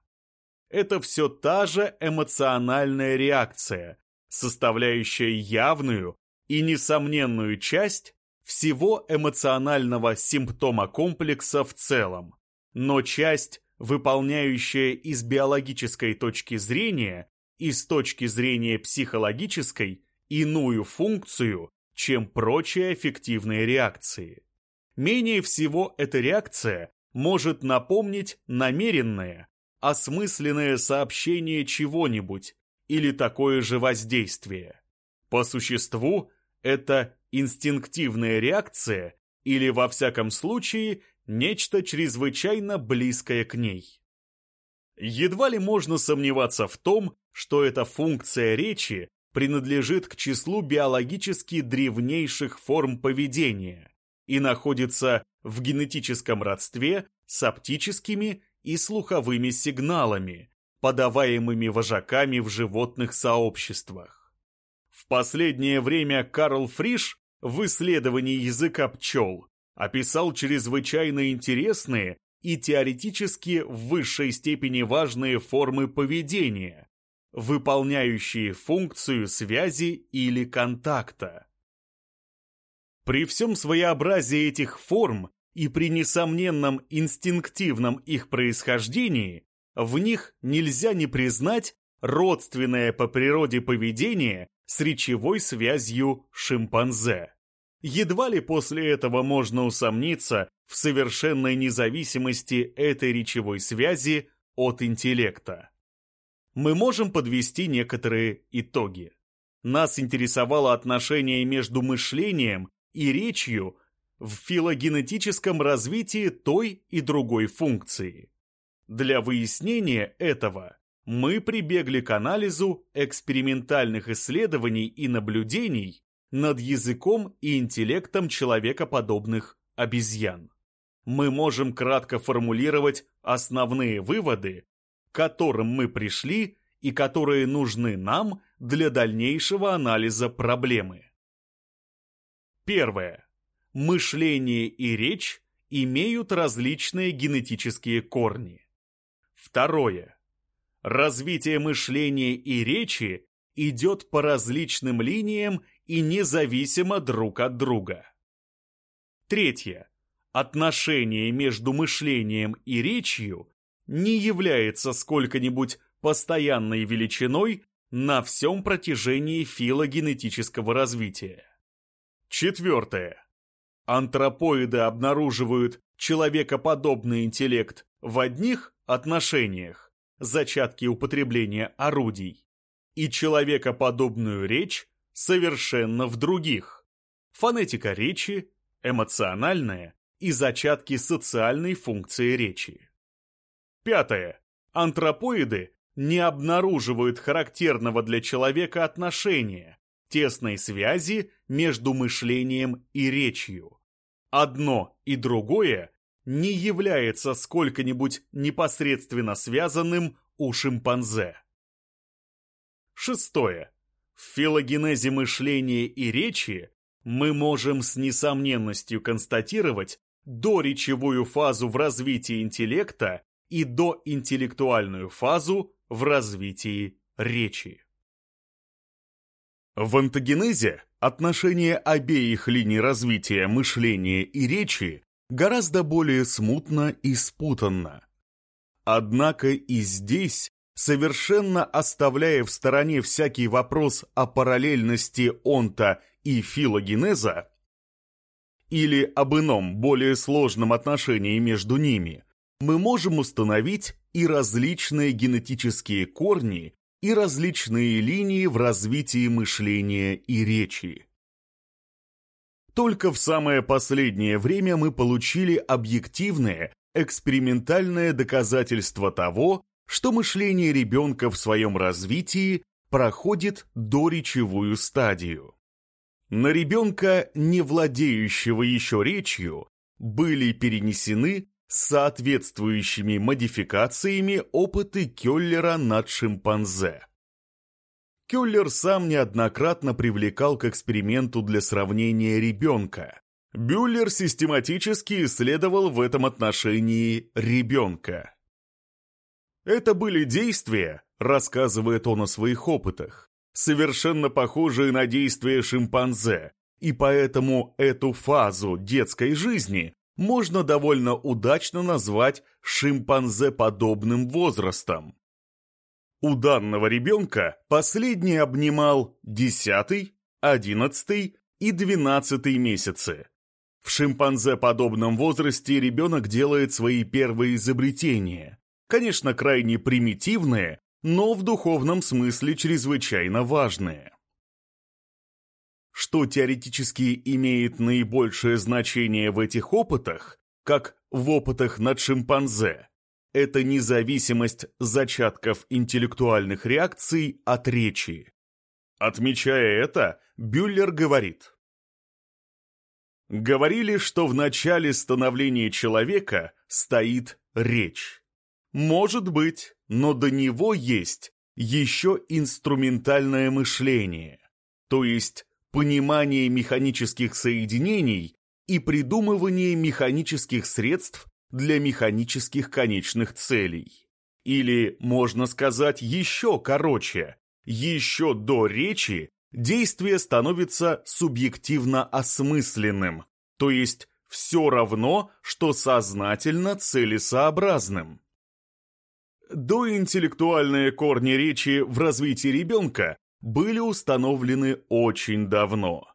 Это все та же эмоциональная реакция, составляющая явную и несомненную часть всего эмоционального симптома комплекса в целом, но часть, выполняющая из биологической точки зрения и с точки зрения психологической иную функцию, чем прочие эффективные реакции. Менее всего эта реакция может напомнить намеренное, осмысленное сообщение чего-нибудь или такое же воздействие. По существу, это инстинктивная реакция или, во всяком случае, нечто чрезвычайно близкое к ней. Едва ли можно сомневаться в том, что эта функция речи принадлежит к числу биологически древнейших форм поведения и находится в генетическом родстве с оптическими и слуховыми сигналами, подаваемыми вожаками в животных сообществах. Последнее время Карл Фриш в исследовании языка пчел описал чрезвычайно интересные и теоретически в высшей степени важные формы поведения, выполняющие функцию связи или контакта. При всем своеобразии этих форм и при несомненном инстинктивном их происхождении, в них нельзя не признать родственное по природе поведение с речевой связью шимпанзе. Едва ли после этого можно усомниться в совершенной независимости этой речевой связи от интеллекта мы можем подвести некоторые итоги. Нас интересовало отношение между мышлением и речью в филогенетическом развитии той и другой функции. Для выяснения этого мы прибегли к анализу экспериментальных исследований и наблюдений над языком и интеллектом человекоподобных обезьян. Мы можем кратко формулировать основные выводы которым мы пришли и которые нужны нам для дальнейшего анализа проблемы. Первое. Мышление и речь имеют различные генетические корни. Второе. Развитие мышления и речи идет по различным линиям и независимо друг от друга. Третье. Отношение между мышлением и речью не является сколько-нибудь постоянной величиной на всем протяжении филогенетического развития. Четвертое. Антропоиды обнаруживают человекоподобный интеллект в одних отношениях зачатки употребления орудий, и человекоподобную речь совершенно в других. Фонетика речи, эмоциональная и зачатки социальной функции речи. Пятое. Антропоиды не обнаруживают характерного для человека отношения, тесной связи между мышлением и речью. Одно и другое не является сколько-нибудь непосредственно связанным у шимпанзе. Шестое. В филогенезе мышления и речи мы можем с несомненностью констатировать доречевую фазу в развитии интеллекта и доинтеллектуальную фазу в развитии речи. В антогенезе отношение обеих линий развития мышления и речи гораздо более смутно и спутанно. Однако и здесь, совершенно оставляя в стороне всякий вопрос о параллельности онта и филогенеза, или об ином, более сложном отношении между ними, мы можем установить и различные генетические корни, и различные линии в развитии мышления и речи. Только в самое последнее время мы получили объективное, экспериментальное доказательство того, что мышление ребенка в своем развитии проходит доречевую стадию. На ребенка, не владеющего еще речью, были перенесены соответствующими модификациями опыты Келлера над шимпанзе. Кюллер сам неоднократно привлекал к эксперименту для сравнения ребенка. Бюллер систематически исследовал в этом отношении ребенка. Это были действия, рассказывает он о своих опытах, совершенно похожие на действия шимпанзе, и поэтому эту фазу детской жизни можно довольно удачно назвать шимпанзе-подобным возрастом. У данного ребенка последний обнимал десятый, одиннадцатый и двенадцатый месяцы. В шимпанзе-подобном возрасте ребенок делает свои первые изобретения. Конечно, крайне примитивные, но в духовном смысле чрезвычайно важные. Что теоретически имеет наибольшее значение в этих опытах, как в опытах над шимпанзе, это независимость зачатков интеллектуальных реакций от речи. Отмечая это, Бюллер говорит. Говорили, что в начале становления человека стоит речь. Может быть, но до него есть еще инструментальное мышление, то есть понимание механических соединений и придумывание механических средств для механических конечных целей. Или, можно сказать, еще короче, еще до речи действие становится субъективно осмысленным, то есть все равно, что сознательно целесообразным. Доинтеллектуальные корни речи в развитии ребенка были установлены очень давно.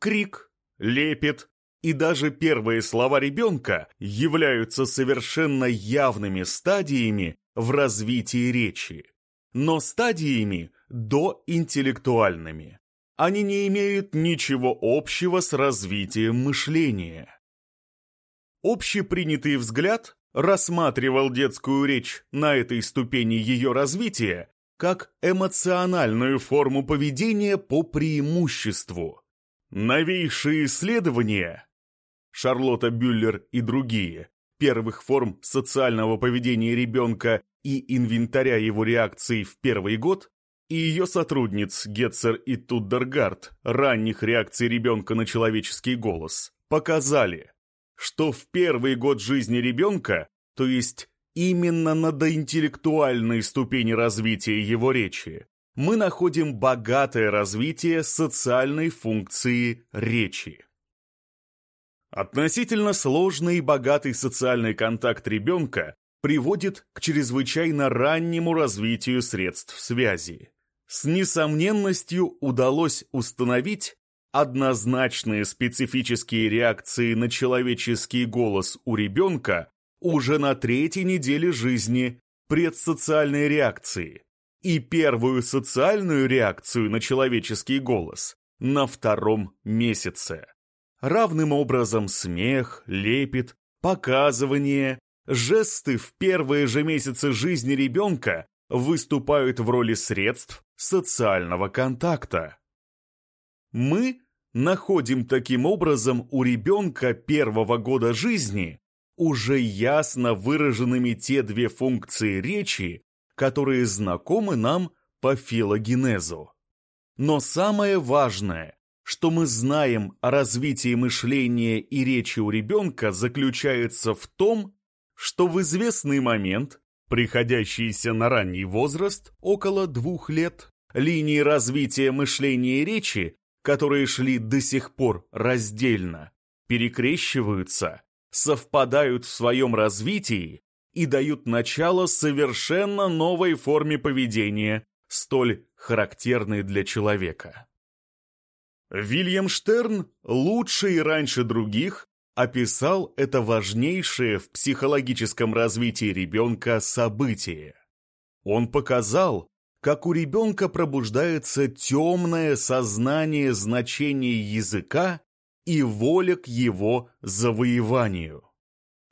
Крик, лепет, и даже первые слова ребенка являются совершенно явными стадиями в развитии речи, но стадиями доинтеллектуальными. Они не имеют ничего общего с развитием мышления. Общепринятый взгляд рассматривал детскую речь на этой ступени ее развития как эмоциональную форму поведения по преимуществу. Новейшие исследования Шарлотта Бюллер и другие, первых форм социального поведения ребенка и инвентаря его реакций в первый год, и ее сотрудниц Гетцер и Туддергард, ранних реакций ребенка на человеческий голос, показали, что в первый год жизни ребенка, то есть именно на доинтеллектуальной ступени развития его речи, мы находим богатое развитие социальной функции речи. Относительно сложный и богатый социальный контакт ребенка приводит к чрезвычайно раннему развитию средств связи. С несомненностью удалось установить однозначные специфические реакции на человеческий голос у ребенка уже на третьей неделе жизни предсоциальной реакции и первую социальную реакцию на человеческий голос на втором месяце. Равным образом смех, лепет, показывание, жесты в первые же месяцы жизни ребенка выступают в роли средств социального контакта. Мы находим таким образом у ребенка первого года жизни уже ясно выраженными те две функции речи, которые знакомы нам по филогенезу. Но самое важное, что мы знаем о развитии мышления и речи у ребенка, заключается в том, что в известный момент, приходящийся на ранний возраст, около двух лет, линии развития мышления и речи, которые шли до сих пор раздельно, перекрещиваются, совпадают в своем развитии и дают начало совершенно новой форме поведения, столь характерной для человека. Вильям Штерн лучше и раньше других описал это важнейшее в психологическом развитии ребенка событие. Он показал, как у ребенка пробуждается темное сознание значения языка и воля к его завоеванию.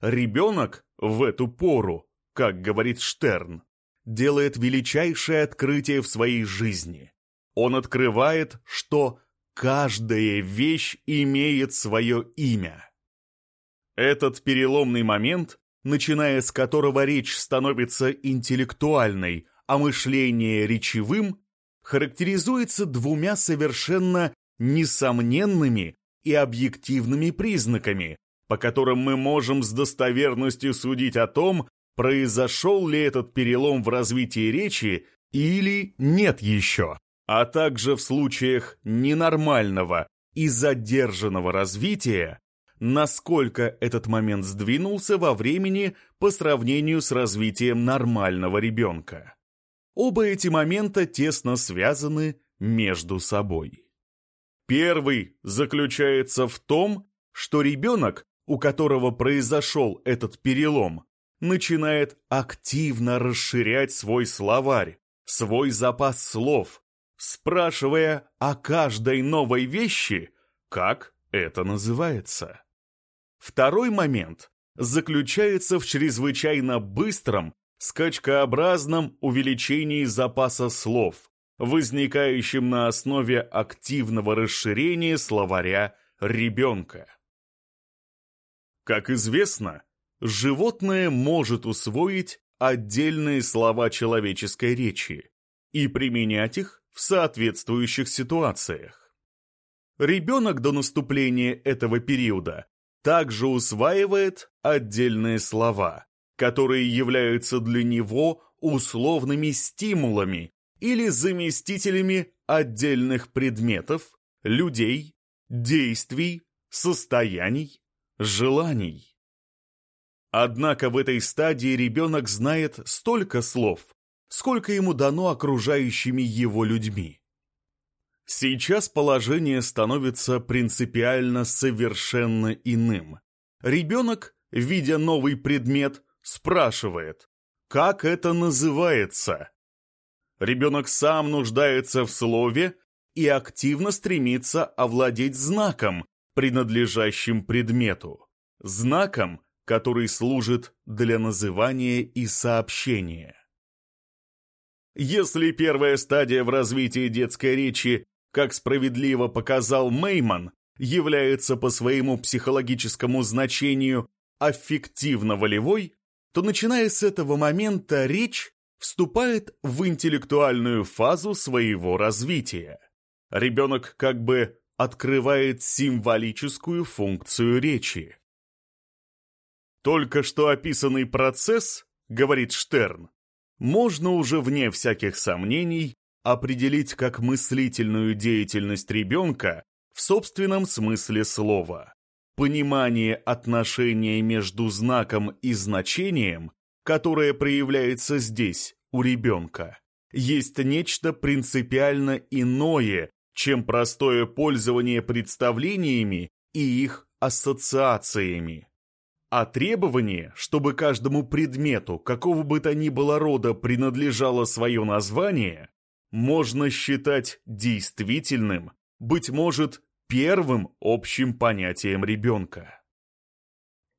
Ребенок в эту пору, как говорит Штерн, делает величайшее открытие в своей жизни. Он открывает, что каждая вещь имеет свое имя. Этот переломный момент, начиная с которого речь становится интеллектуальной, а мышление речевым, характеризуется двумя совершенно несомненными и объективными признаками, по которым мы можем с достоверностью судить о том, произошел ли этот перелом в развитии речи или нет еще, а также в случаях ненормального и задержанного развития, насколько этот момент сдвинулся во времени по сравнению с развитием нормального ребенка. Оба эти момента тесно связаны между собой. Первый заключается в том, что ребенок, у которого произошел этот перелом, начинает активно расширять свой словарь, свой запас слов, спрашивая о каждой новой вещи, как это называется. Второй момент заключается в чрезвычайно быстром скачкообразном увеличении запаса слов, возникающем на основе активного расширения словаря ребенка. Как известно, животное может усвоить отдельные слова человеческой речи и применять их в соответствующих ситуациях. Ребенок до наступления этого периода также усваивает отдельные слова, которые являются для него условными стимулами или заместителями отдельных предметов, людей, действий, состояний, желаний. Однако в этой стадии ребенок знает столько слов, сколько ему дано окружающими его людьми. Сейчас положение становится принципиально совершенно иным. Ребенок, видя новый предмет, спрашивает, как это называется? Ребенок сам нуждается в слове и активно стремится овладеть знаком, принадлежащим предмету. Знаком, который служит для называния и сообщения. Если первая стадия в развитии детской речи, как справедливо показал Мейман, является по своему психологическому значению аффективно-волевой, то начиная с этого момента речь вступает в интеллектуальную фазу своего развития. Ребенок как бы открывает символическую функцию речи. Только что описанный процесс, говорит Штерн, можно уже вне всяких сомнений определить как мыслительную деятельность ребенка в собственном смысле слова понимание отношения между знаком и значением, которое проявляется здесь, у ребенка, есть нечто принципиально иное, чем простое пользование представлениями и их ассоциациями. А требование, чтобы каждому предмету, какого бы то ни было рода, принадлежало свое название, можно считать действительным, быть может, первым общим понятием ребенка.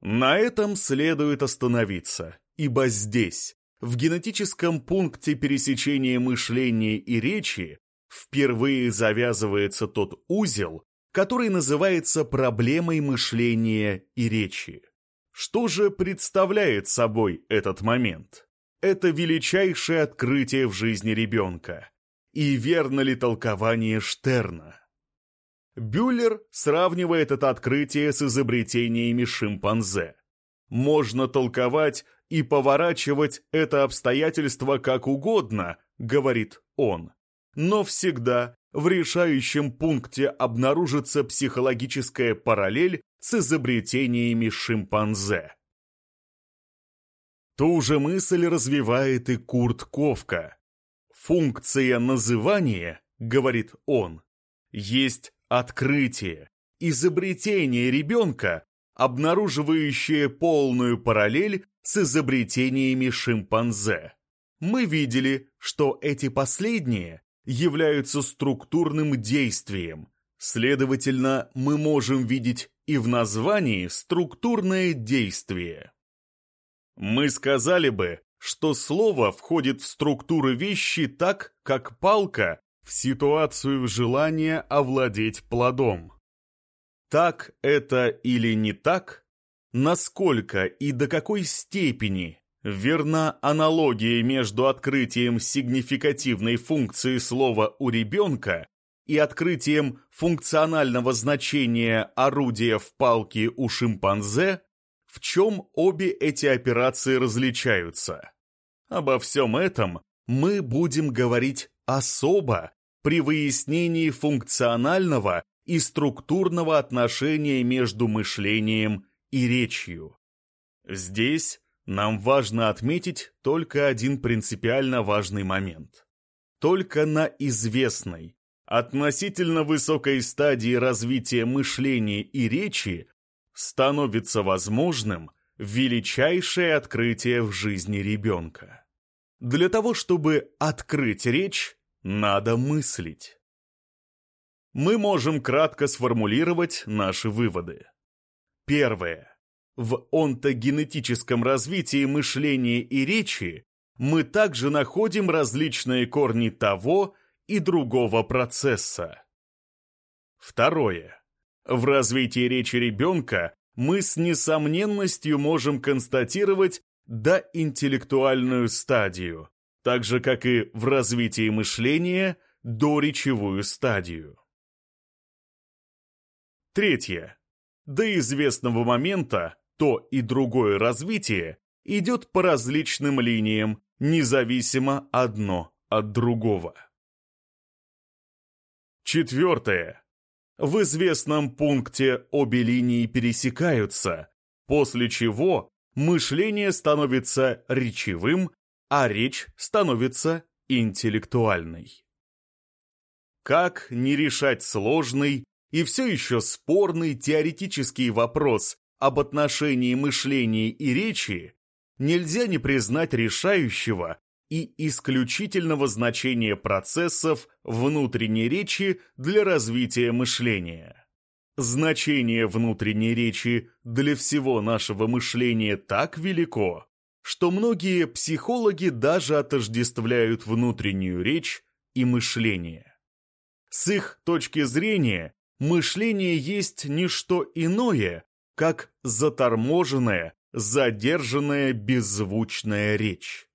На этом следует остановиться, ибо здесь, в генетическом пункте пересечения мышления и речи, впервые завязывается тот узел, который называется проблемой мышления и речи. Что же представляет собой этот момент? Это величайшее открытие в жизни ребенка. И верно ли толкование Штерна? Бюллер сравнивает это открытие с изобретениями шимпанзе. Можно толковать и поворачивать это обстоятельство как угодно, говорит он. Но всегда в решающем пункте обнаружится психологическая параллель с изобретениями шимпанзе. Ту же мысль развивает и Курт Ковка. Функция называния, говорит он, есть открытие, изобретение ребенка, обнаруживающее полную параллель с изобретениями шимпанзе. Мы видели, что эти последние являются структурным действием. Следовательно, мы можем видеть и в названии структурное действие. Мы сказали бы, что слово входит в структуру вещи так, как палка в ситуацию желания овладеть плодом. Так это или не так? Насколько и до какой степени верна аналогия между открытием сигнификативной функции слова у ребенка и открытием функционального значения орудия в палке у шимпанзе, в чем обе эти операции различаются. Обо всем этом мы будем говорить особо при выяснении функционального и структурного отношения между мышлением и речью. Здесь нам важно отметить только один принципиально важный момент. Только на известной, относительно высокой стадии развития мышления и речи становится возможным величайшее открытие в жизни ребенка. Для того, чтобы открыть речь, надо мыслить. Мы можем кратко сформулировать наши выводы. Первое. В онтогенетическом развитии мышления и речи мы также находим различные корни того и другого процесса. Второе. В развитии речи ребенка мы с несомненностью можем констатировать доинтеллектуальную стадию, так же, как и в развитии мышления доречевую стадию. Третье. До известного момента то и другое развитие идет по различным линиям, независимо одно от другого. Четвертое. В известном пункте обе линии пересекаются, после чего мышление становится речевым, а речь становится интеллектуальной. Как не решать сложный и все еще спорный теоретический вопрос об отношении мышления и речи, нельзя не признать решающего и исключительного значения процессов внутренней речи для развития мышления. Значение внутренней речи для всего нашего мышления так велико, что многие психологи даже отождествляют внутреннюю речь и мышление. С их точки зрения, мышление есть не что иное, как заторможенная, задержанная беззвучная речь.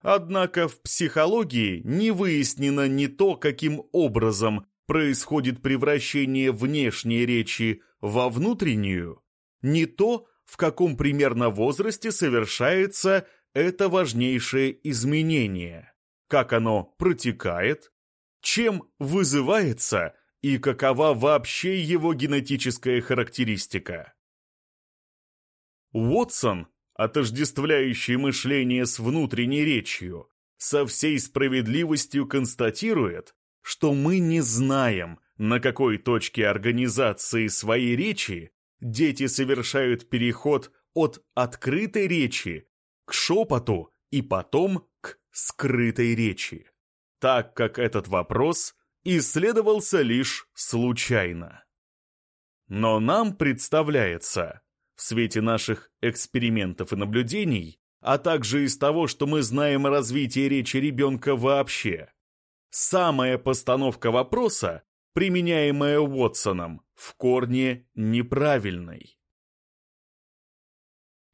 Однако в психологии не выяснено ни то, каким образом происходит превращение внешней речи во внутреннюю, ни то, в каком примерно возрасте совершается это важнейшее изменение, как оно протекает, чем вызывается и какова вообще его генетическая характеристика. Уотсон, отождествляющий мышление с внутренней речью, со всей справедливостью констатирует, что мы не знаем, на какой точке организации своей речи дети совершают переход от открытой речи к шепоту и потом к скрытой речи, так как этот вопрос исследовался лишь случайно. Но нам представляется, в свете наших экспериментов и наблюдений, а также из того, что мы знаем о развитии речи ребенка вообще, самая постановка вопроса, применяемая Уотсоном, в корне неправильной.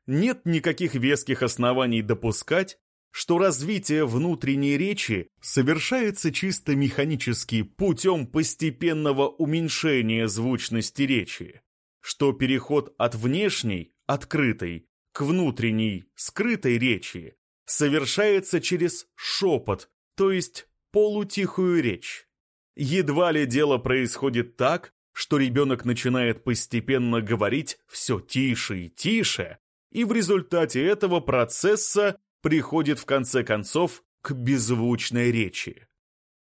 Нет никаких веских оснований допускать, что развитие внутренней речи совершается чисто механически путем постепенного уменьшения звучности речи, что переход от внешней, открытой, к внутренней, скрытой речи совершается через шепот, то есть полутихую речь. Едва ли дело происходит так, что ребенок начинает постепенно говорить все тише и тише, и в результате этого процесса приходит в конце концов к беззвучной речи.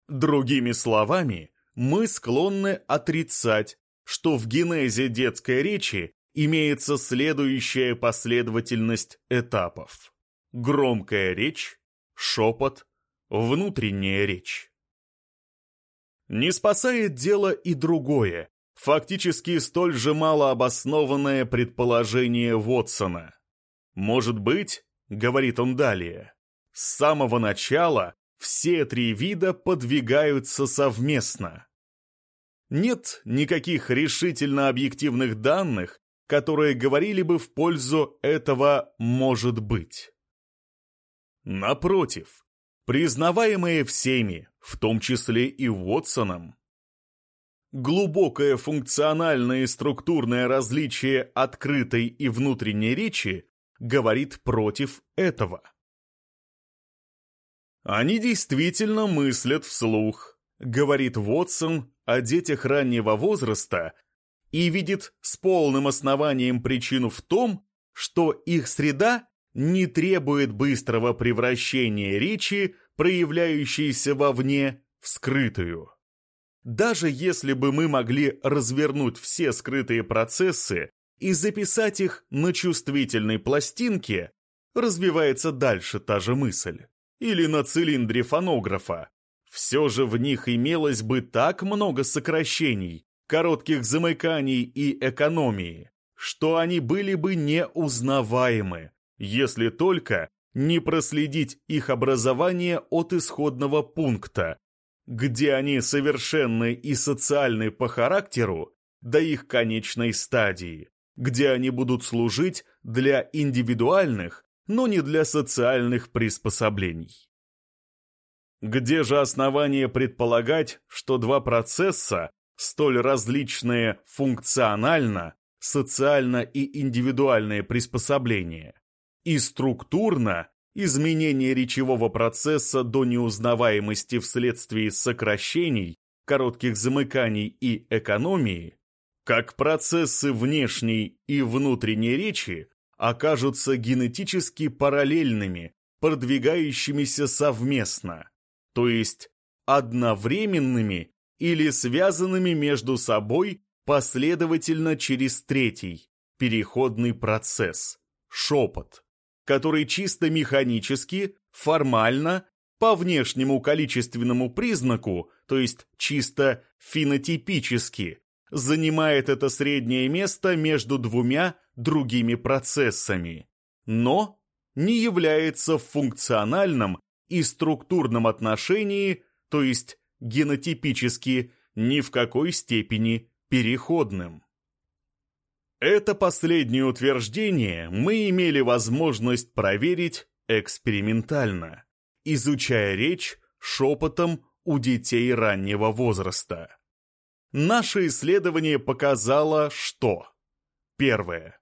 Другими словами, мы склонны отрицать, что в генезе детской речи имеется следующая последовательность этапов. Громкая речь, шепот, внутренняя речь. Не спасает дело и другое, фактически столь же малообоснованное предположение Вотсона. Может быть, говорит он далее, с самого начала все три вида подвигаются совместно. Нет никаких решительно объективных данных, которые говорили бы в пользу этого «может быть». Напротив, признаваемые всеми, в том числе и Уотсоном, глубокое функциональное и структурное различие открытой и внутренней речи говорит против этого. Они действительно мыслят вслух, говорит Вотсон о детях раннего возраста и видит с полным основанием причину в том, что их среда не требует быстрого превращения речи, проявляющейся вовне, в скрытую. Даже если бы мы могли развернуть все скрытые процессы и записать их на чувствительной пластинке, развивается дальше та же мысль, или на цилиндре фонографа, все же в них имелось бы так много сокращений, коротких замыканий и экономии, что они были бы неузнаваемы, если только не проследить их образование от исходного пункта, где они совершенны и социальны по характеру, до их конечной стадии, где они будут служить для индивидуальных, но не для социальных приспособлений. Где же основание предполагать, что два процесса, столь различные функционально, социально и индивидуальные приспособления, и структурно изменение речевого процесса до неузнаваемости вследствие сокращений, коротких замыканий и экономии, как процессы внешней и внутренней речи окажутся генетически параллельными, продвигающимися совместно, то есть одновременными или связанными между собой последовательно через третий, переходный процесс, шепот, который чисто механически, формально, по внешнему количественному признаку, то есть чисто фенотипически, занимает это среднее место между двумя другими процессами, но не является в функциональном и структурном отношении, то есть генотипически, ни в какой степени переходным. Это последнее утверждение мы имели возможность проверить экспериментально, изучая речь шепотом у детей раннего возраста. Наше исследование показало, что Первое.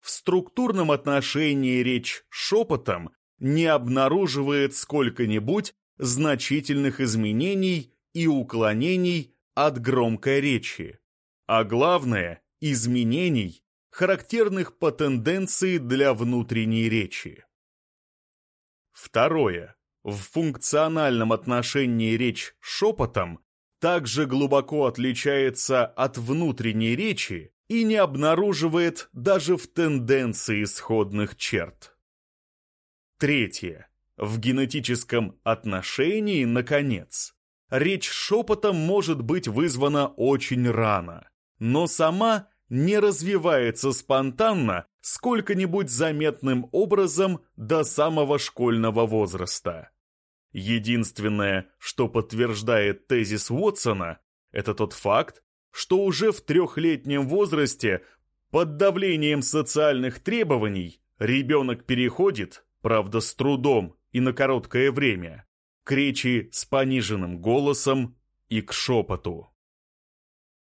В структурном отношении речь шепотом не обнаруживает сколько-нибудь значительных изменений и уклонений от громкой речи, а главное – изменений, характерных по тенденции для внутренней речи. Второе. В функциональном отношении речь шепотом также глубоко отличается от внутренней речи и не обнаруживает даже в тенденции сходных черт. Третье. В генетическом отношении, наконец, речь шепотом может быть вызвана очень рано, но сама не развивается спонтанно сколько-нибудь заметным образом до самого школьного возраста. Единственное, что подтверждает тезис Уотсона, это тот факт, что уже в трехлетнем возрасте под давлением социальных требований ребенок переходит, правда с трудом и на короткое время, к речи с пониженным голосом и к шепоту.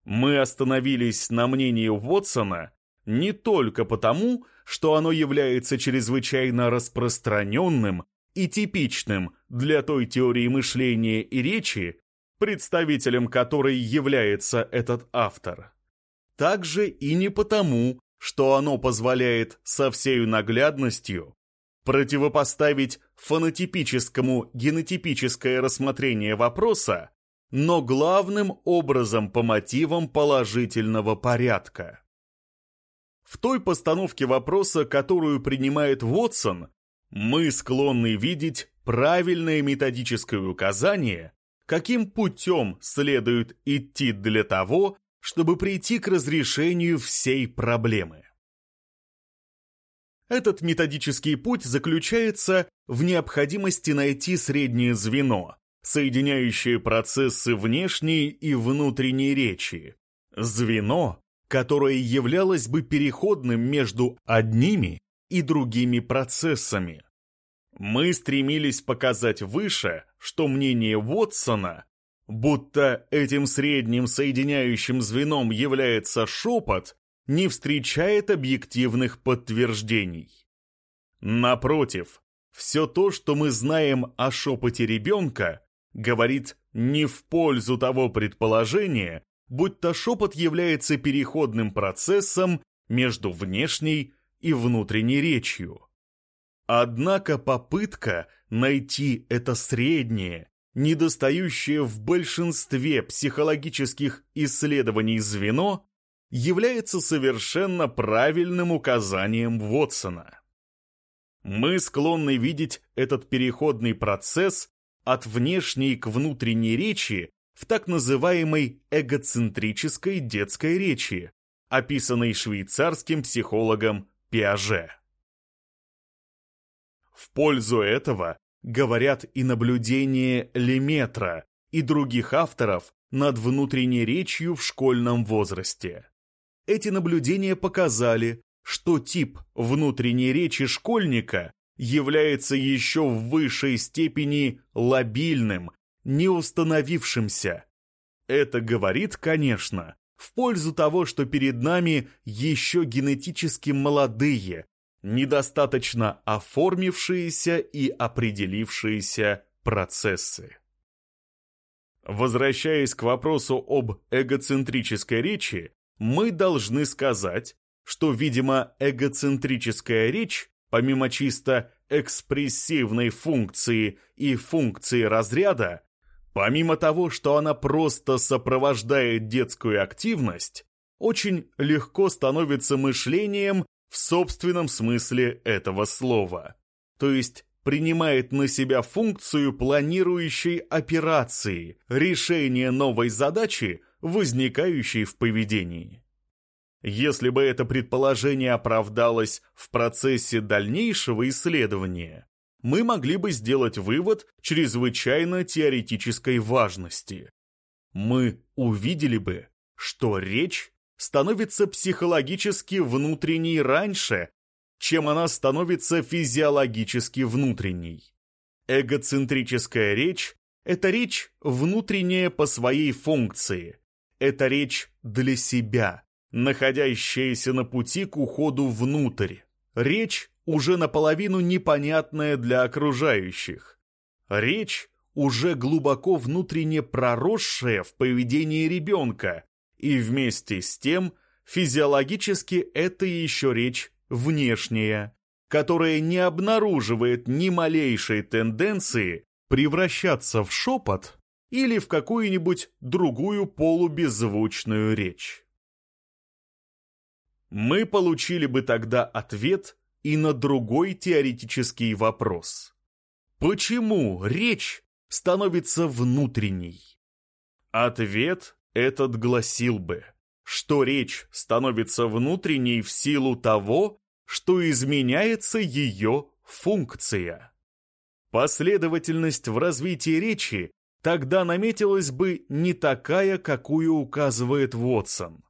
Мы остановились на мнении Уотсона не только потому, что оно является чрезвычайно распространенным и типичным для той теории мышления и речи, представителем которой является этот автор. Также и не потому, что оно позволяет со всей наглядностью противопоставить фонотипическому генотипическое рассмотрение вопроса, но главным образом по мотивам положительного порядка. В той постановке вопроса, которую принимает Вотсон, мы склонны видеть правильное методическое указание, каким путем следует идти для того, чтобы прийти к разрешению всей проблемы. Этот методический путь заключается в необходимости найти среднее звено, соединяющее процессы внешней и внутренней речи. Звено, которое являлось бы переходным между одними и другими процессами. Мы стремились показать выше, что мнение Вотсона, будто этим средним соединяющим звеном является шепот, не встречает объективных подтверждений. Напротив, все то, что мы знаем о шепоте ребенка, говорит не в пользу того предположения, будто шепот является переходным процессом между внешней и внутренней речью. Однако попытка найти это среднее, недостающее в большинстве психологических исследований звено, является совершенно правильным указанием Вотсона. Мы склонны видеть этот переходный процесс от внешней к внутренней речи в так называемой эгоцентрической детской речи, описанной швейцарским психологом Пиаже. В пользу этого говорят и наблюдения Леметра и других авторов над внутренней речью в школьном возрасте. Эти наблюдения показали, что тип внутренней речи школьника является еще в высшей степени лобильным, неустановившимся. Это говорит, конечно, в пользу того, что перед нами еще генетически молодые, недостаточно оформившиеся и определившиеся процессы. Возвращаясь к вопросу об эгоцентрической речи, мы должны сказать, что, видимо, эгоцентрическая речь, помимо чисто экспрессивной функции и функции разряда, помимо того, что она просто сопровождает детскую активность, очень легко становится мышлением в собственном смысле этого слова. То есть принимает на себя функцию планирующей операции, решения новой задачи, возникающей в поведении. Если бы это предположение оправдалось в процессе дальнейшего исследования, мы могли бы сделать вывод чрезвычайно теоретической важности. Мы увидели бы, что речь становится психологически внутренней раньше, чем она становится физиологически внутренней. Эгоцентрическая речь – это речь внутренняя по своей функции. Это речь для себя, находящаяся на пути к уходу внутрь. Речь уже наполовину непонятная для окружающих. Речь уже глубоко внутренне проросшая в поведении ребенка, и вместе с тем физиологически это еще речь внешняя, которая не обнаруживает ни малейшей тенденции превращаться в шепот или в какую-нибудь другую полубеззвучную речь. Мы получили бы тогда ответ и на другой теоретический вопрос. Почему речь становится внутренней? Ответ этот гласил бы, что речь становится внутренней в силу того, что изменяется ее функция. Последовательность в развитии речи тогда наметилась бы не такая, какую указывает Вотсон.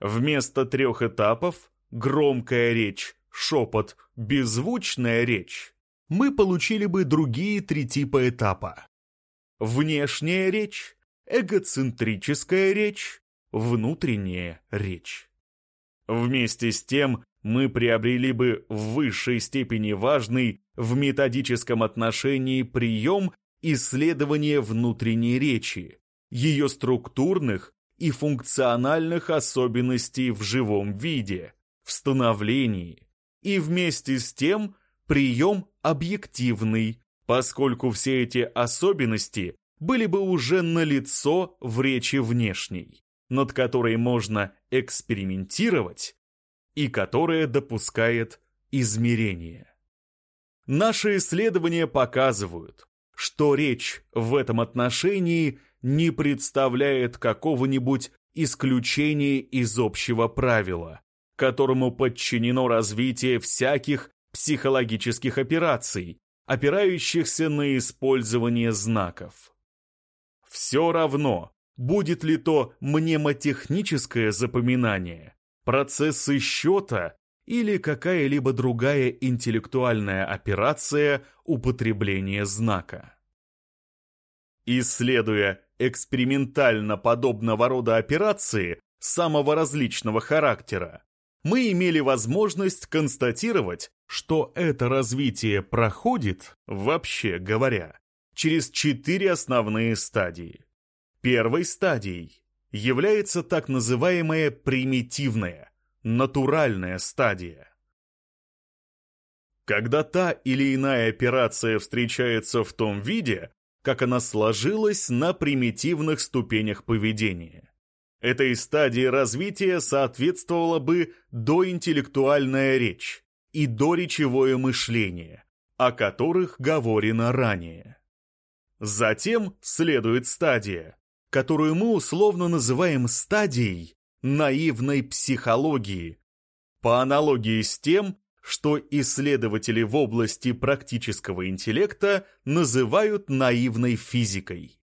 Вместо трех этапов – громкая речь, шепот, беззвучная речь – мы получили бы другие три типа этапа. Внешняя речь, эгоцентрическая речь, внутренняя речь. Вместе с тем мы приобрели бы в высшей степени важный в методическом отношении прием исследования внутренней речи, ее структурных и функциональных особенностей в живом виде, в становлении, и вместе с тем прием объективный, поскольку все эти особенности были бы уже налицо в речи внешней, над которой можно экспериментировать и которая допускает измерение. Наши исследования показывают, что речь в этом отношении не представляет какого-нибудь исключения из общего правила, которому подчинено развитие всяких психологических операций, опирающихся на использование знаков. Все равно, будет ли то мнемотехническое запоминание, процессы счета или какая-либо другая интеллектуальная операция употребления знака. Исследуя экспериментально подобного рода операции самого различного характера, мы имели возможность констатировать, что это развитие проходит, вообще говоря, через четыре основные стадии. Первой стадией является так называемая примитивная, натуральная стадия. Когда та или иная операция встречается в том виде, как она сложилась на примитивных ступенях поведения. Этой стадии развития соответствовала бы доинтеллектуальная речь и доречевое мышление, о которых говорено ранее. Затем следует стадия, которую мы условно называем стадией наивной психологии, по аналогии с тем, что исследователи в области практического интеллекта называют наивной физикой.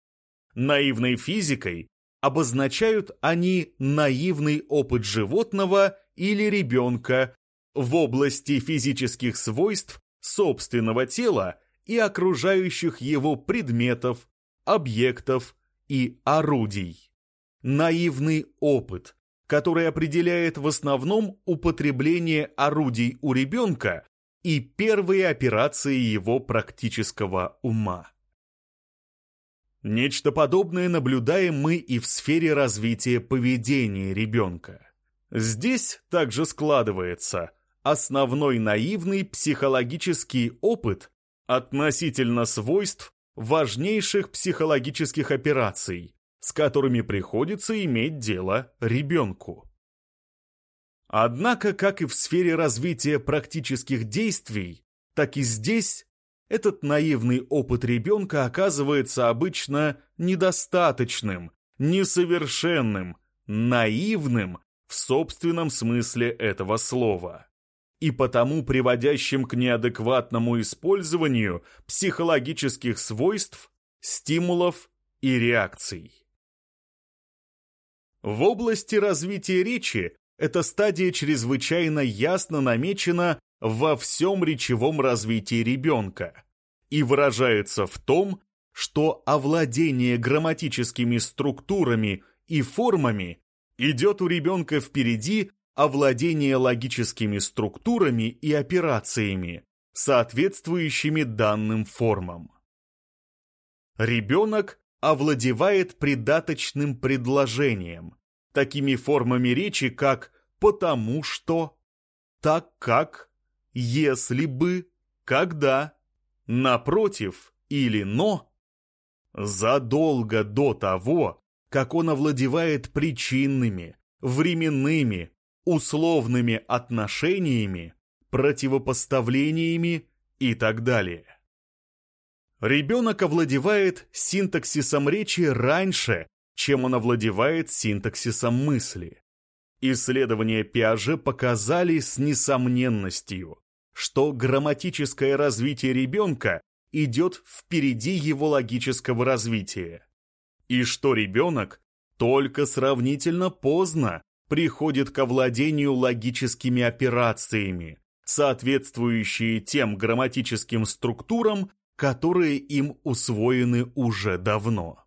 Наивной физикой обозначают они наивный опыт животного или ребенка в области физических свойств собственного тела и окружающих его предметов, объектов и орудий. Наивный опыт, который определяет в основном употребление орудий у ребенка и первые операции его практического ума. Нечто подобное наблюдаем мы и в сфере развития поведения ребенка. Здесь также складывается основной наивный психологический опыт относительно свойств важнейших психологических операций, с которыми приходится иметь дело ребенку. Однако, как и в сфере развития практических действий, так и здесь этот наивный опыт ребенка оказывается обычно недостаточным, несовершенным, наивным в собственном смысле этого слова и потому приводящим к неадекватному использованию психологических свойств, стимулов и реакций. В области развития речи эта стадия чрезвычайно ясно намечена во всем речевом развитии ребенка и выражается в том, что овладение грамматическими структурами и формами идет у ребенка впереди овладение логическими структурами и операциями, соответствующими данным формам. Ребенок овладевает придаточным предложением, такими формами речи, как «потому что», «так как», «если бы», «когда», «напротив» или «но», задолго до того, как он овладевает причинными, временными, условными отношениями, противопоставлениями и так далее. Ребенок овладевает синтаксисом речи раньше, чем он овладевает синтаксисом мысли. Исследования Пиаже показали с несомненностью, что грамматическое развитие ребенка идет впереди его логического развития. И что ребенок только сравнительно поздно приходит к овладению логическими операциями, соответствующие тем грамматическим структурам, которые им усвоены уже давно.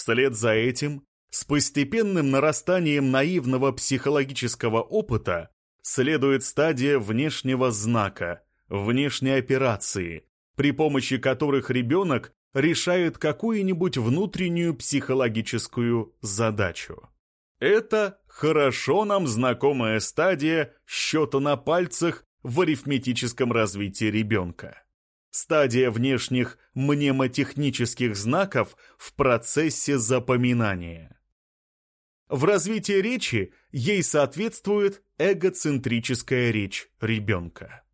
Вслед за этим, с постепенным нарастанием наивного психологического опыта, следует стадия внешнего знака, внешней операции, при помощи которых ребенок решает какую-нибудь внутреннюю психологическую задачу. Это хорошо нам знакомая стадия счета на пальцах в арифметическом развитии ребенка. Стадия внешних мнемотехнических знаков в процессе запоминания. В развитии речи ей соответствует эгоцентрическая речь ребенка.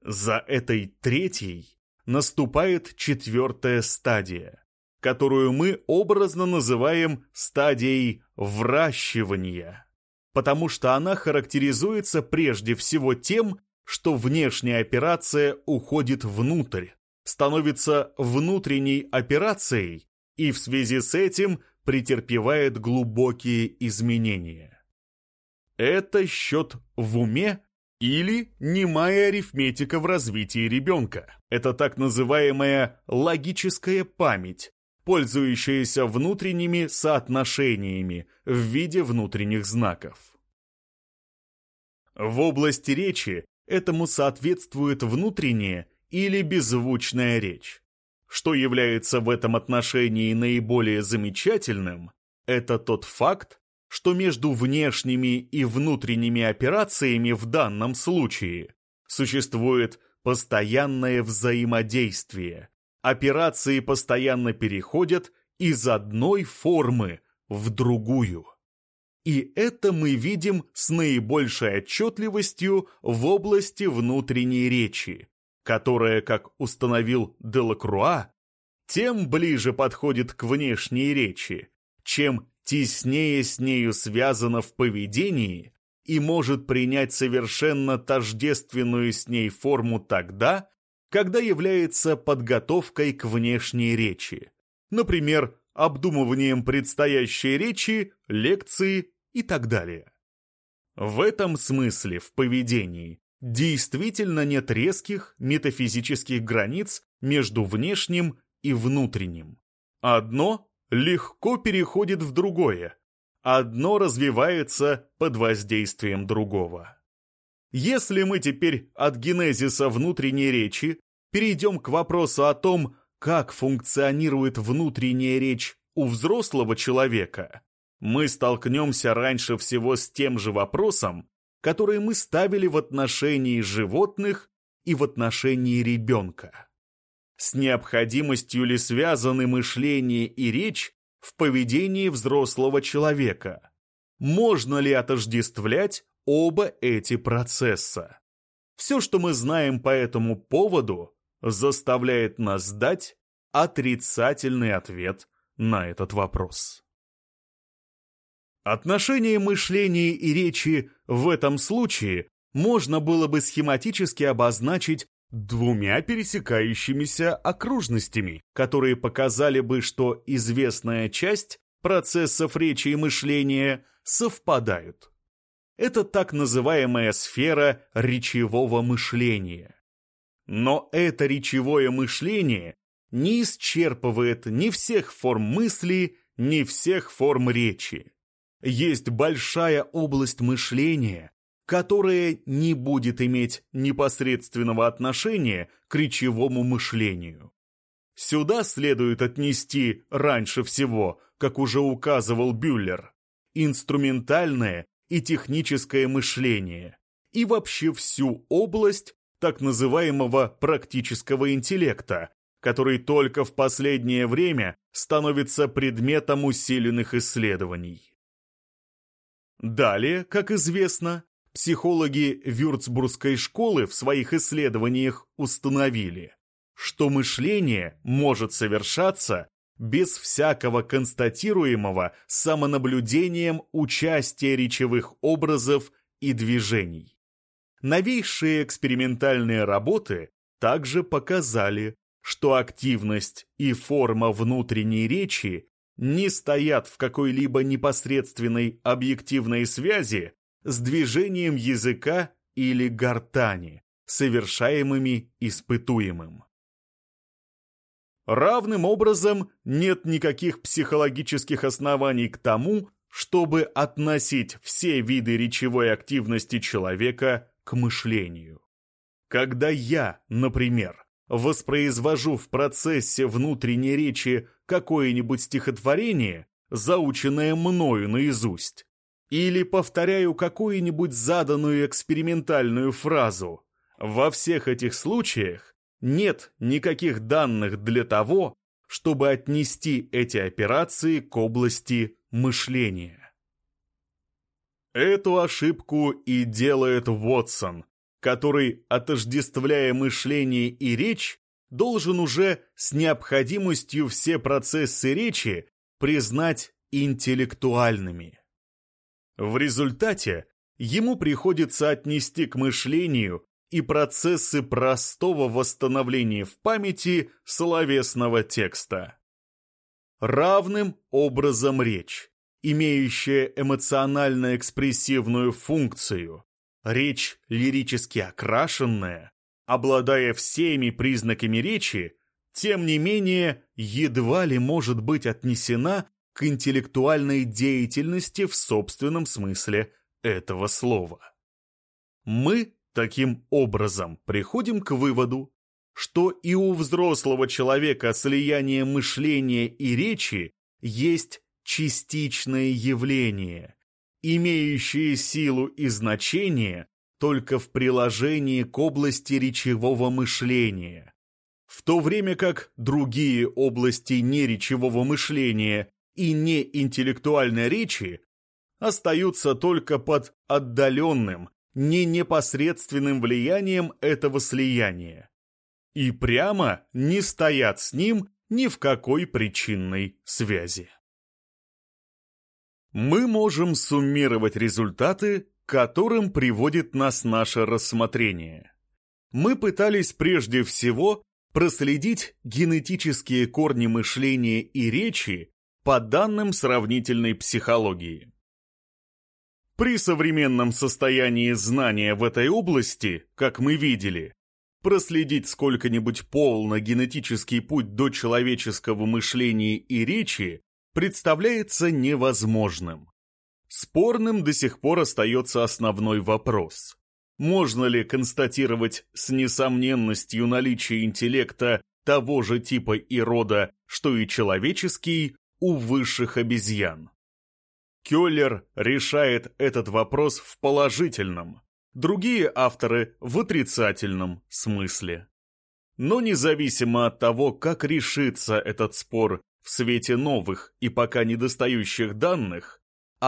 За этой третьей наступает четвертая стадия, которую мы образно называем стадией вращивания, потому что она характеризуется прежде всего тем, что внешняя операция уходит внутрь, становится внутренней операцией и в связи с этим претерпевает глубокие изменения. Это счет в уме или немая арифметика в развитии ребенка. Это так называемая логическая память, пользующаяся внутренними соотношениями в виде внутренних знаков. В области речи этому соответствует внутренняя или беззвучная речь. Что является в этом отношении наиболее замечательным, это тот факт, что между внешними и внутренними операциями в данном случае существует постоянное взаимодействие, операции постоянно переходят из одной формы в другую. И это мы видим с наибольшей отчетливостью в области внутренней речи, которая, как установил Делакруа, тем ближе подходит к внешней речи, чем теснее с нею связана в поведении и может принять совершенно тождественную с ней форму тогда, когда является подготовкой к внешней речи. Например, обдумыванием предстоящей речи, лекции и так далее. В этом смысле в поведении действительно нет резких метафизических границ между внешним и внутренним. Одно легко переходит в другое, одно развивается под воздействием другого. Если мы теперь от генезиса внутренней речи перейдем к вопросу о том, как функционирует внутренняя речь у взрослого человека, мы столкнемся раньше всего с тем же вопросом, который мы ставили в отношении животных и в отношении ребенка. С необходимостью ли связаны мышление и речь в поведении взрослого человека? Можно ли отождествлять оба эти процесса. Все, что мы знаем по этому поводу, заставляет нас дать отрицательный ответ на этот вопрос. Отношение мышления и речи в этом случае можно было бы схематически обозначить двумя пересекающимися окружностями, которые показали бы, что известная часть процессов речи и мышления совпадают. Это так называемая сфера речевого мышления. Но это речевое мышление не исчерпывает ни всех форм мысли, ни всех форм речи. Есть большая область мышления, которая не будет иметь непосредственного отношения к речевому мышлению. Сюда следует отнести раньше всего, как уже указывал Бюллер, инструментальное и техническое мышление, и вообще всю область так называемого практического интеллекта, который только в последнее время становится предметом усиленных исследований. Далее, как известно, психологи Вюрцбургской школы в своих исследованиях установили, что мышление может совершаться без всякого констатируемого самонаблюдением участия речевых образов и движений. Новейшие экспериментальные работы также показали, что активность и форма внутренней речи не стоят в какой-либо непосредственной объективной связи с движением языка или гортани, совершаемыми испытуемым. Равным образом нет никаких психологических оснований к тому, чтобы относить все виды речевой активности человека к мышлению. Когда я, например, воспроизвожу в процессе внутренней речи какое-нибудь стихотворение, заученное мною наизусть, или повторяю какую-нибудь заданную экспериментальную фразу, во всех этих случаях нет никаких данных для того, чтобы отнести эти операции к области мышления. Эту ошибку и делает Вотсон, который, отождествляя мышление и речь, должен уже с необходимостью все процессы речи признать интеллектуальными. В результате ему приходится отнести к мышлению и процессы простого восстановления в памяти словесного текста. Равным образом речь, имеющая эмоционально-экспрессивную функцию, речь лирически окрашенная, обладая всеми признаками речи, тем не менее едва ли может быть отнесена к интеллектуальной деятельности в собственном смысле этого слова. Мы Таким образом, приходим к выводу, что и у взрослого человека слияние мышления и речи есть частичное явление, имеющее силу и значение только в приложении к области речевого мышления, в то время как другие области неречевого мышления и неинтеллектуальной речи остаются только под отдаленным, не непосредственным влиянием этого слияния. И прямо не стоят с ним ни в какой причинной связи. Мы можем суммировать результаты, которым приводит нас наше рассмотрение. Мы пытались прежде всего проследить генетические корни мышления и речи по данным сравнительной психологии. При современном состоянии знания в этой области, как мы видели, проследить сколько-нибудь полно генетический путь до человеческого мышления и речи представляется невозможным. Спорным до сих пор остается основной вопрос. Можно ли констатировать с несомненностью наличие интеллекта того же типа и рода, что и человеческий, у высших обезьян? Кёллер решает этот вопрос в положительном, другие авторы в отрицательном смысле. Но независимо от того, как решится этот спор в свете новых и пока недостающих данных,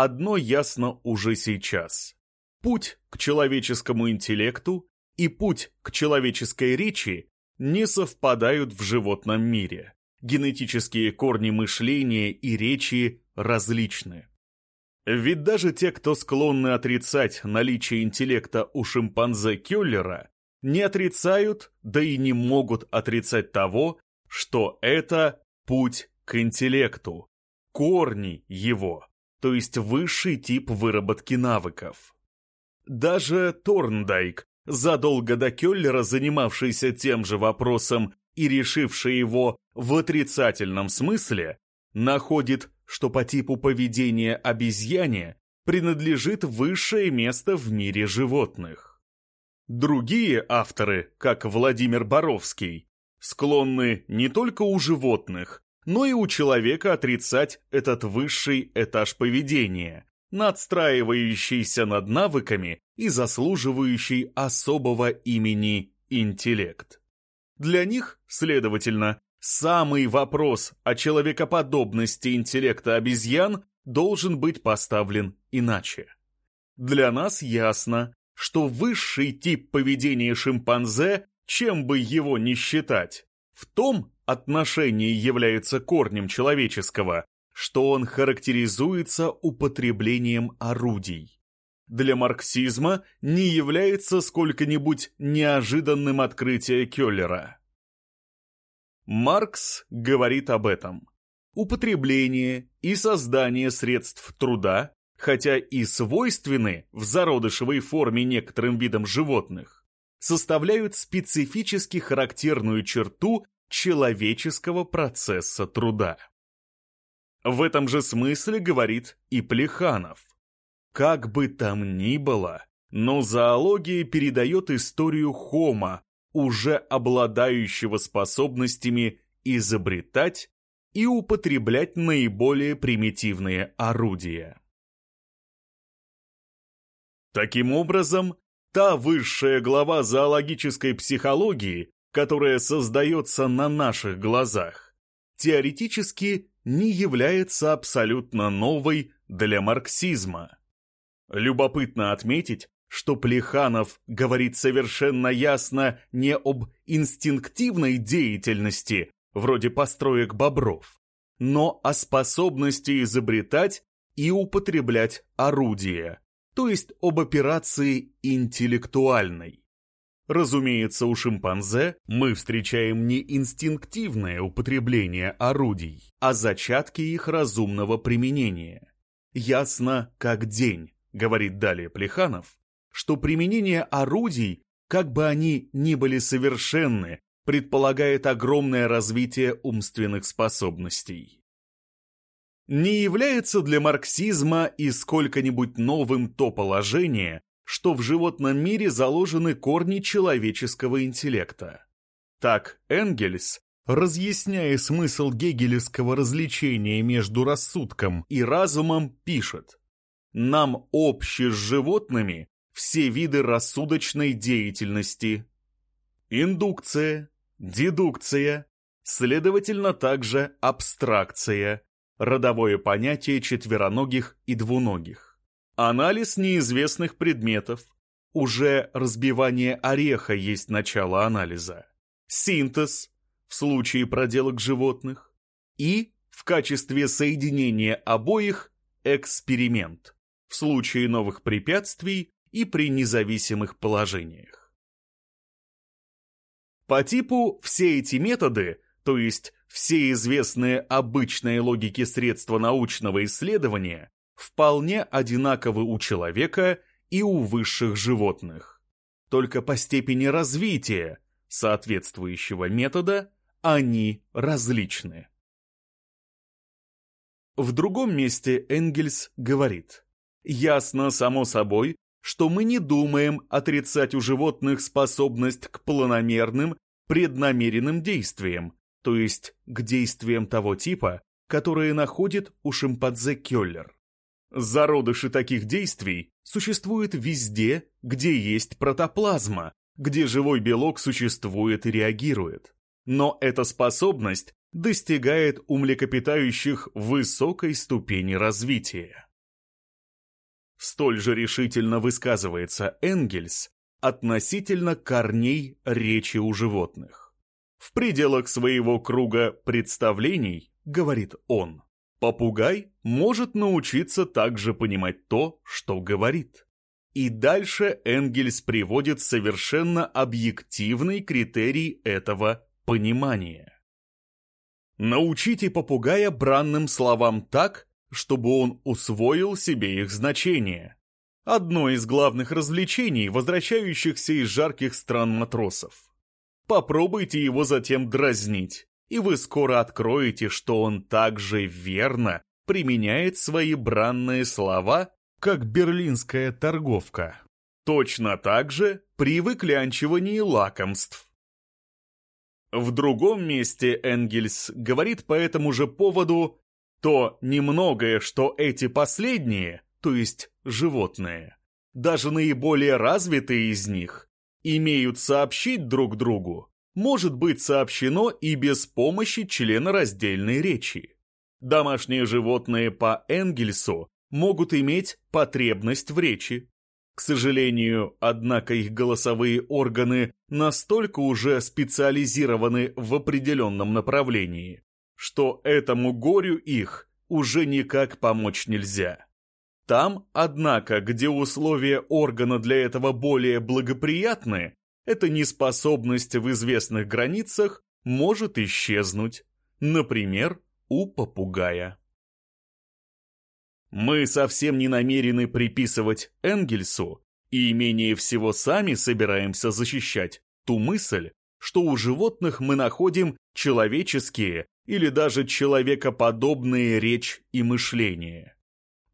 одно ясно уже сейчас. Путь к человеческому интеллекту и путь к человеческой речи не совпадают в животном мире. Генетические корни мышления и речи различны. Ведь даже те, кто склонны отрицать наличие интеллекта у шимпанзе Кюллера, не отрицают, да и не могут отрицать того, что это путь к интеллекту, корни его, то есть высший тип выработки навыков. Даже Торндайк, задолго до Кюллера занимавшийся тем же вопросом и решивший его в отрицательном смысле, находит что по типу поведения обезьяне принадлежит высшее место в мире животных. Другие авторы, как Владимир Боровский, склонны не только у животных, но и у человека отрицать этот высший этаж поведения, надстраивающийся над навыками и заслуживающий особого имени интеллект. Для них, следовательно, Самый вопрос о человекоподобности интеллекта обезьян должен быть поставлен иначе. Для нас ясно, что высший тип поведения шимпанзе, чем бы его ни считать, в том отношении является корнем человеческого, что он характеризуется употреблением орудий. Для марксизма не является сколько-нибудь неожиданным открытие Келлера. Маркс говорит об этом. Употребление и создание средств труда, хотя и свойственны в зародышевой форме некоторым видам животных, составляют специфически характерную черту человеческого процесса труда. В этом же смысле говорит и Плеханов. Как бы там ни было, но зоология передает историю Хома, уже обладающего способностями изобретать и употреблять наиболее примитивные орудия. Таким образом, та высшая глава зоологической психологии, которая создается на наших глазах, теоретически не является абсолютно новой для марксизма. Любопытно отметить, что Плеханов говорит совершенно ясно не об инстинктивной деятельности, вроде построек бобров, но о способности изобретать и употреблять орудия, то есть об операции интеллектуальной. Разумеется, у шимпанзе мы встречаем не инстинктивное употребление орудий, а зачатки их разумного применения. Ясно как день, говорит далее Плеханов, что применение орудий, как бы они ни были совершенны, предполагает огромное развитие умственных способностей. Не является для марксизма и сколько-нибудь новым то положение, что в животном мире заложены корни человеческого интеллекта. Так Энгельс, разъясняя смысл гегелевского развлечения между рассудком и разумом, пишет «Нам общи с животными все виды рассудочной деятельности. Индукция, дедукция, следовательно также абстракция, родовое понятие четвероногих и двуногих. Анализ неизвестных предметов. Уже разбивание ореха есть начало анализа. Синтез в случае проделок животных. И в качестве соединения обоих эксперимент в случае новых препятствий и при независимых положениях. По типу все эти методы, то есть все известные обычные логики средства научного исследования, вполне одинаковы у человека и у высших животных. Только по степени развития соответствующего метода они различны. В другом месте Энгельс говорит, «Ясно, само собой, что мы не думаем отрицать у животных способность к планомерным, преднамеренным действиям, то есть к действиям того типа, которые находит у шимпанзе Кёллер. Зародыши таких действий существуют везде, где есть протоплазма, где живой белок существует и реагирует. Но эта способность достигает у млекопитающих высокой ступени развития. Столь же решительно высказывается Энгельс относительно корней речи у животных. В пределах своего круга представлений, говорит он, попугай может научиться также понимать то, что говорит. И дальше Энгельс приводит совершенно объективный критерий этого понимания. Научите попугая бранным словам так, чтобы он усвоил себе их значение. Одно из главных развлечений, возвращающихся из жарких стран матросов. Попробуйте его затем дразнить, и вы скоро откроете, что он также верно применяет свои бранные слова, как берлинская торговка. Точно так же при выклянчивании лакомств. В другом месте Энгельс говорит по этому же поводу то немногое, что эти последние, то есть животные, даже наиболее развитые из них, имеют сообщить друг другу, может быть сообщено и без помощи члена раздельной речи. Домашние животные по Энгельсу могут иметь потребность в речи. К сожалению, однако их голосовые органы настолько уже специализированы в определенном направлении, что этому горю их уже никак помочь нельзя. Там, однако, где условия органа для этого более благоприятны, эта неспособность в известных границах может исчезнуть, например, у попугая. Мы совсем не намерены приписывать Энгельсу и менее всего сами собираемся защищать ту мысль, что у животных мы находим человеческие или даже человекоподобные речь и мышление.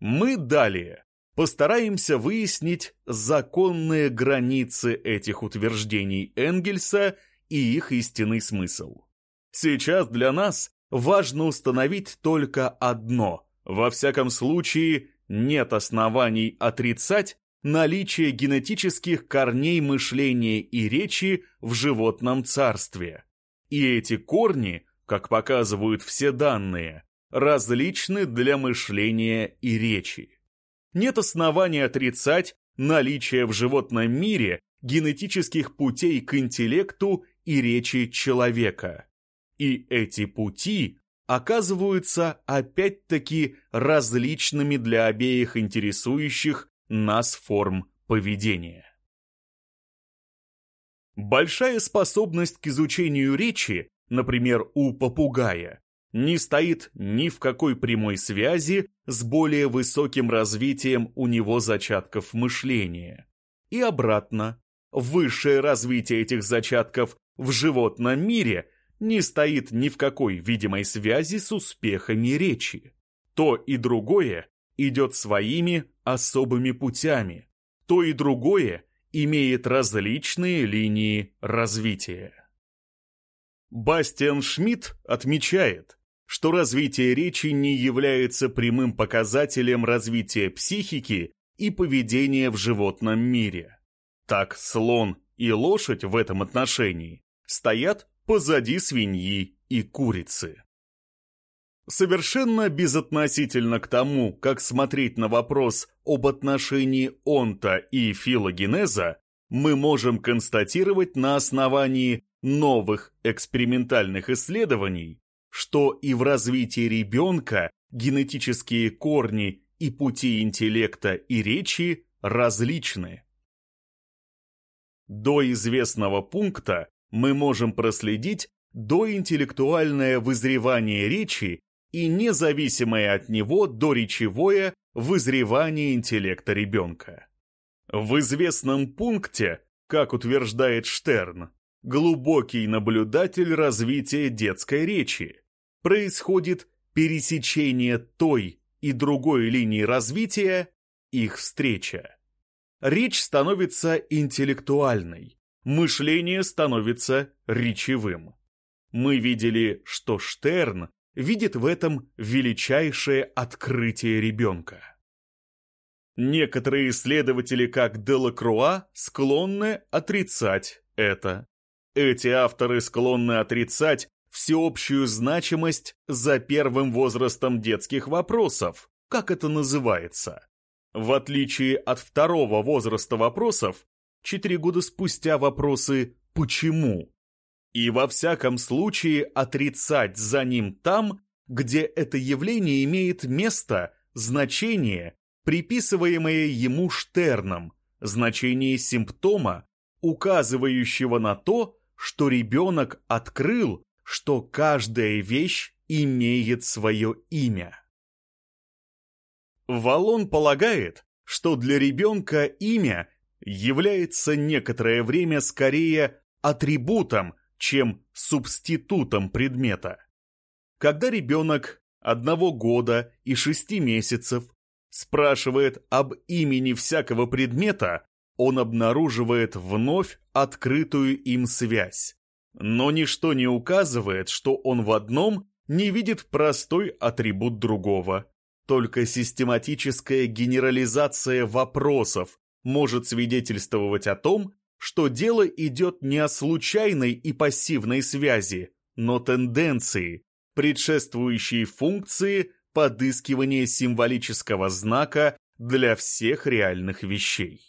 Мы далее постараемся выяснить законные границы этих утверждений Энгельса и их истинный смысл. Сейчас для нас важно установить только одно – во всяком случае, нет оснований отрицать наличие генетических корней мышления и речи в животном царстве. И эти корни, как показывают все данные, различны для мышления и речи. Нет оснований отрицать наличие в животном мире генетических путей к интеллекту и речи человека. И эти пути оказываются опять-таки различными для обеих интересующих нас форм поведения. Большая способность к изучению речи, например, у попугая, не стоит ни в какой прямой связи с более высоким развитием у него зачатков мышления. И обратно, высшее развитие этих зачатков в животном мире не стоит ни в какой видимой связи с успехами речи. То и другое идет своими особыми путями. То и другое имеет различные линии развития. Бастиан Шмидт отмечает, что развитие речи не является прямым показателем развития психики и поведения в животном мире. Так слон и лошадь в этом отношении стоят позади свиньи и курицы. Совершенно безотносительно к тому, как смотреть на вопрос об отношении онта и филогенеза, мы можем констатировать на основании новых экспериментальных исследований, что и в развитии ребенка генетические корни и пути интеллекта и речи различны. До известного пункта мы можем проследить доинтеллектуальное вызревание речи и независимое от него доречевое вызревание интеллекта ребенка. В известном пункте, как утверждает Штерн, глубокий наблюдатель развития детской речи, происходит пересечение той и другой линии развития, их встреча. Речь становится интеллектуальной, мышление становится речевым. Мы видели, что Штерн видит в этом величайшее открытие ребенка. Некоторые исследователи, как Делакруа, склонны отрицать это. Эти авторы склонны отрицать всеобщую значимость за первым возрастом детских вопросов, как это называется. В отличие от второго возраста вопросов, четыре года спустя вопросы «почему?». И во всяком случае отрицать за ним там, где это явление имеет место, значение, приписываемое ему Штерном, значение симптома, указывающего на то, что ребенок открыл, что каждая вещь имеет свое имя. Валон полагает, что для ребенка имя является некоторое время скорее атрибутом, чем субститутом предмета. Когда ребенок одного года и шести месяцев спрашивает об имени всякого предмета, он обнаруживает вновь открытую им связь. Но ничто не указывает, что он в одном не видит простой атрибут другого. Только систематическая генерализация вопросов может свидетельствовать о том, что дело идет не о случайной и пассивной связи, но тенденции, предшествующей функции подыскивание символического знака для всех реальных вещей.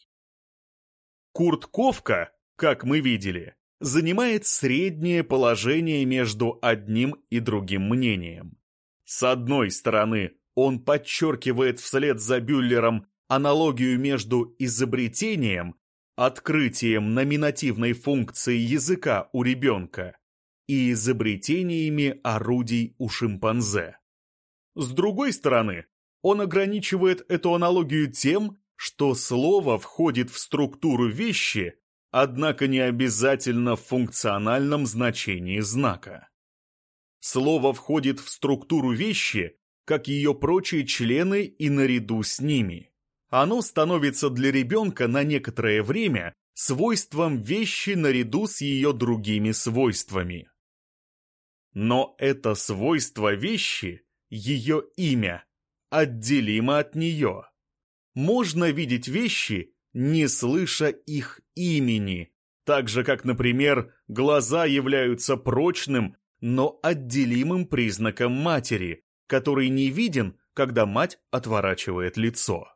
Курт Ковка, как мы видели, занимает среднее положение между одним и другим мнением. С одной стороны, он подчеркивает вслед за Бюллером аналогию между изобретением, открытием номинативной функции языка у ребенка и изобретениями орудий у шимпанзе. С другой стороны, он ограничивает эту аналогию тем, что слово входит в структуру вещи, однако не обязательно в функциональном значении знака. Слово входит в структуру вещи, как ее прочие члены и наряду с ними. Оно становится для ребенка на некоторое время свойством вещи наряду с ее другими свойствами. Но это свойство вещи, ее имя, отделимо от нее. Можно видеть вещи, не слыша их имени, так же, как, например, глаза являются прочным, но отделимым признаком матери, который не виден, когда мать отворачивает лицо.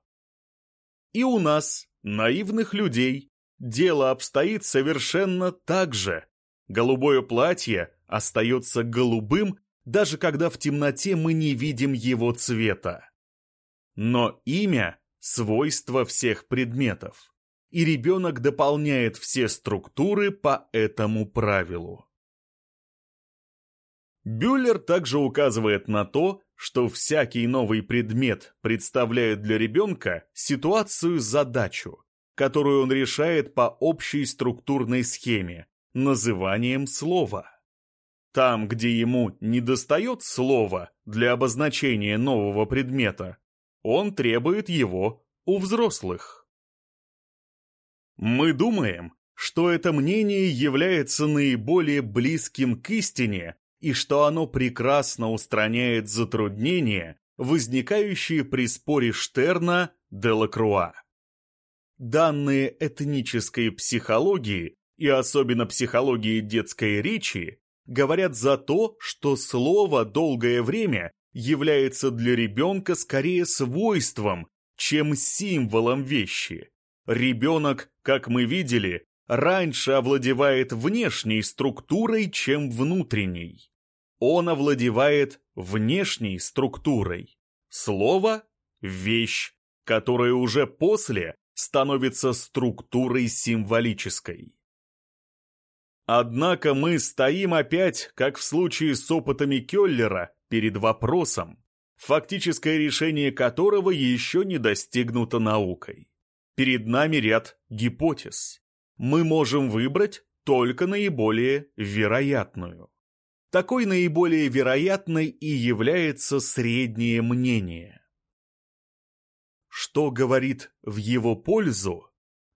И у нас, наивных людей, дело обстоит совершенно так же. Голубое платье остается голубым, даже когда в темноте мы не видим его цвета. Но имя – свойство всех предметов, и ребенок дополняет все структуры по этому правилу. Бюллер также указывает на то, что всякий новый предмет представляет для ребенка ситуацию-задачу, которую он решает по общей структурной схеме, называнием слова. Там, где ему недостает слова для обозначения нового предмета, он требует его у взрослых. Мы думаем, что это мнение является наиболее близким к истине и что оно прекрасно устраняет затруднения, возникающие при споре Штерна Делакруа. Данные этнической психологии и особенно психологии детской речи говорят за то, что слово долгое время является для ребенка скорее свойством, чем символом вещи. Ребенок, как мы видели, раньше овладевает внешней структурой, чем внутренней. Он овладевает внешней структурой. Слово – вещь, которая уже после становится структурой символической. Однако мы стоим опять, как в случае с опытами Келлера, перед вопросом, фактическое решение которого еще не достигнуто наукой. Перед нами ряд гипотез мы можем выбрать только наиболее вероятную. Такой наиболее вероятной и является среднее мнение. Что говорит в его пользу?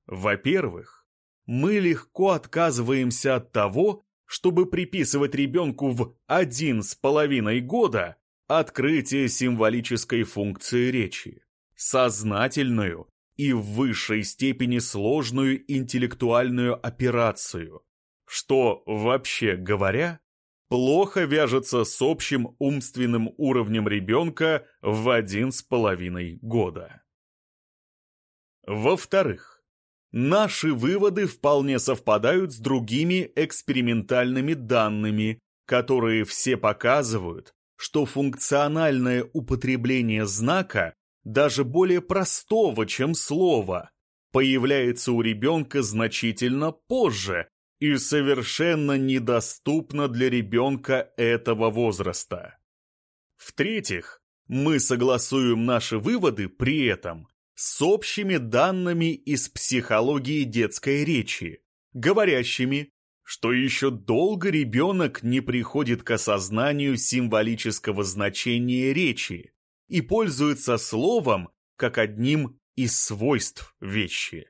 Во-первых, мы легко отказываемся от того, чтобы приписывать ребенку в один с половиной года открытие символической функции речи, сознательную и в высшей степени сложную интеллектуальную операцию, что, вообще говоря, плохо вяжется с общим умственным уровнем ребенка в один с половиной года. Во-вторых, наши выводы вполне совпадают с другими экспериментальными данными, которые все показывают, что функциональное употребление знака даже более простого, чем слово, появляется у ребенка значительно позже и совершенно недоступно для ребенка этого возраста. В-третьих, мы согласуем наши выводы при этом с общими данными из психологии детской речи, говорящими, что еще долго ребенок не приходит к осознанию символического значения речи, и пользуется словом как одним из свойств вещи.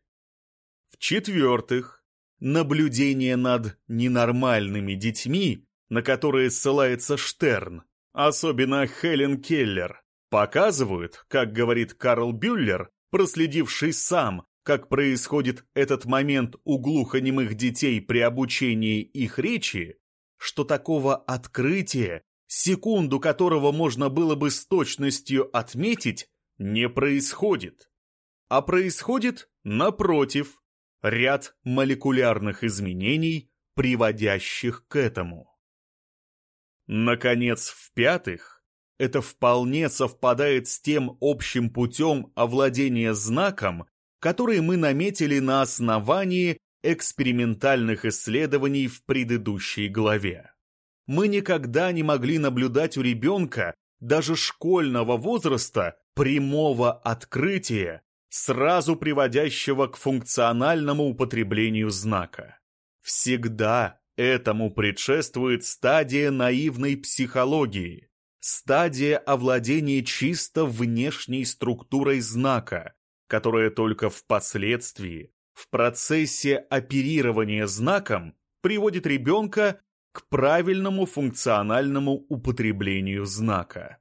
В-четвертых, наблюдение над ненормальными детьми, на которые ссылается Штерн, особенно Хелен Келлер, показывают, как говорит Карл Бюллер, проследивший сам, как происходит этот момент у глухонемых детей при обучении их речи, что такого открытия секунду которого можно было бы с точностью отметить, не происходит. А происходит, напротив, ряд молекулярных изменений, приводящих к этому. Наконец, в-пятых, это вполне совпадает с тем общим путем овладения знаком, который мы наметили на основании экспериментальных исследований в предыдущей главе. Мы никогда не могли наблюдать у ребенка, даже школьного возраста, прямого открытия, сразу приводящего к функциональному употреблению знака. Всегда этому предшествует стадия наивной психологии, стадия овладения чисто внешней структурой знака, которая только впоследствии, в процессе оперирования знаком, приводит ребенка к правильному функциональному употреблению знака.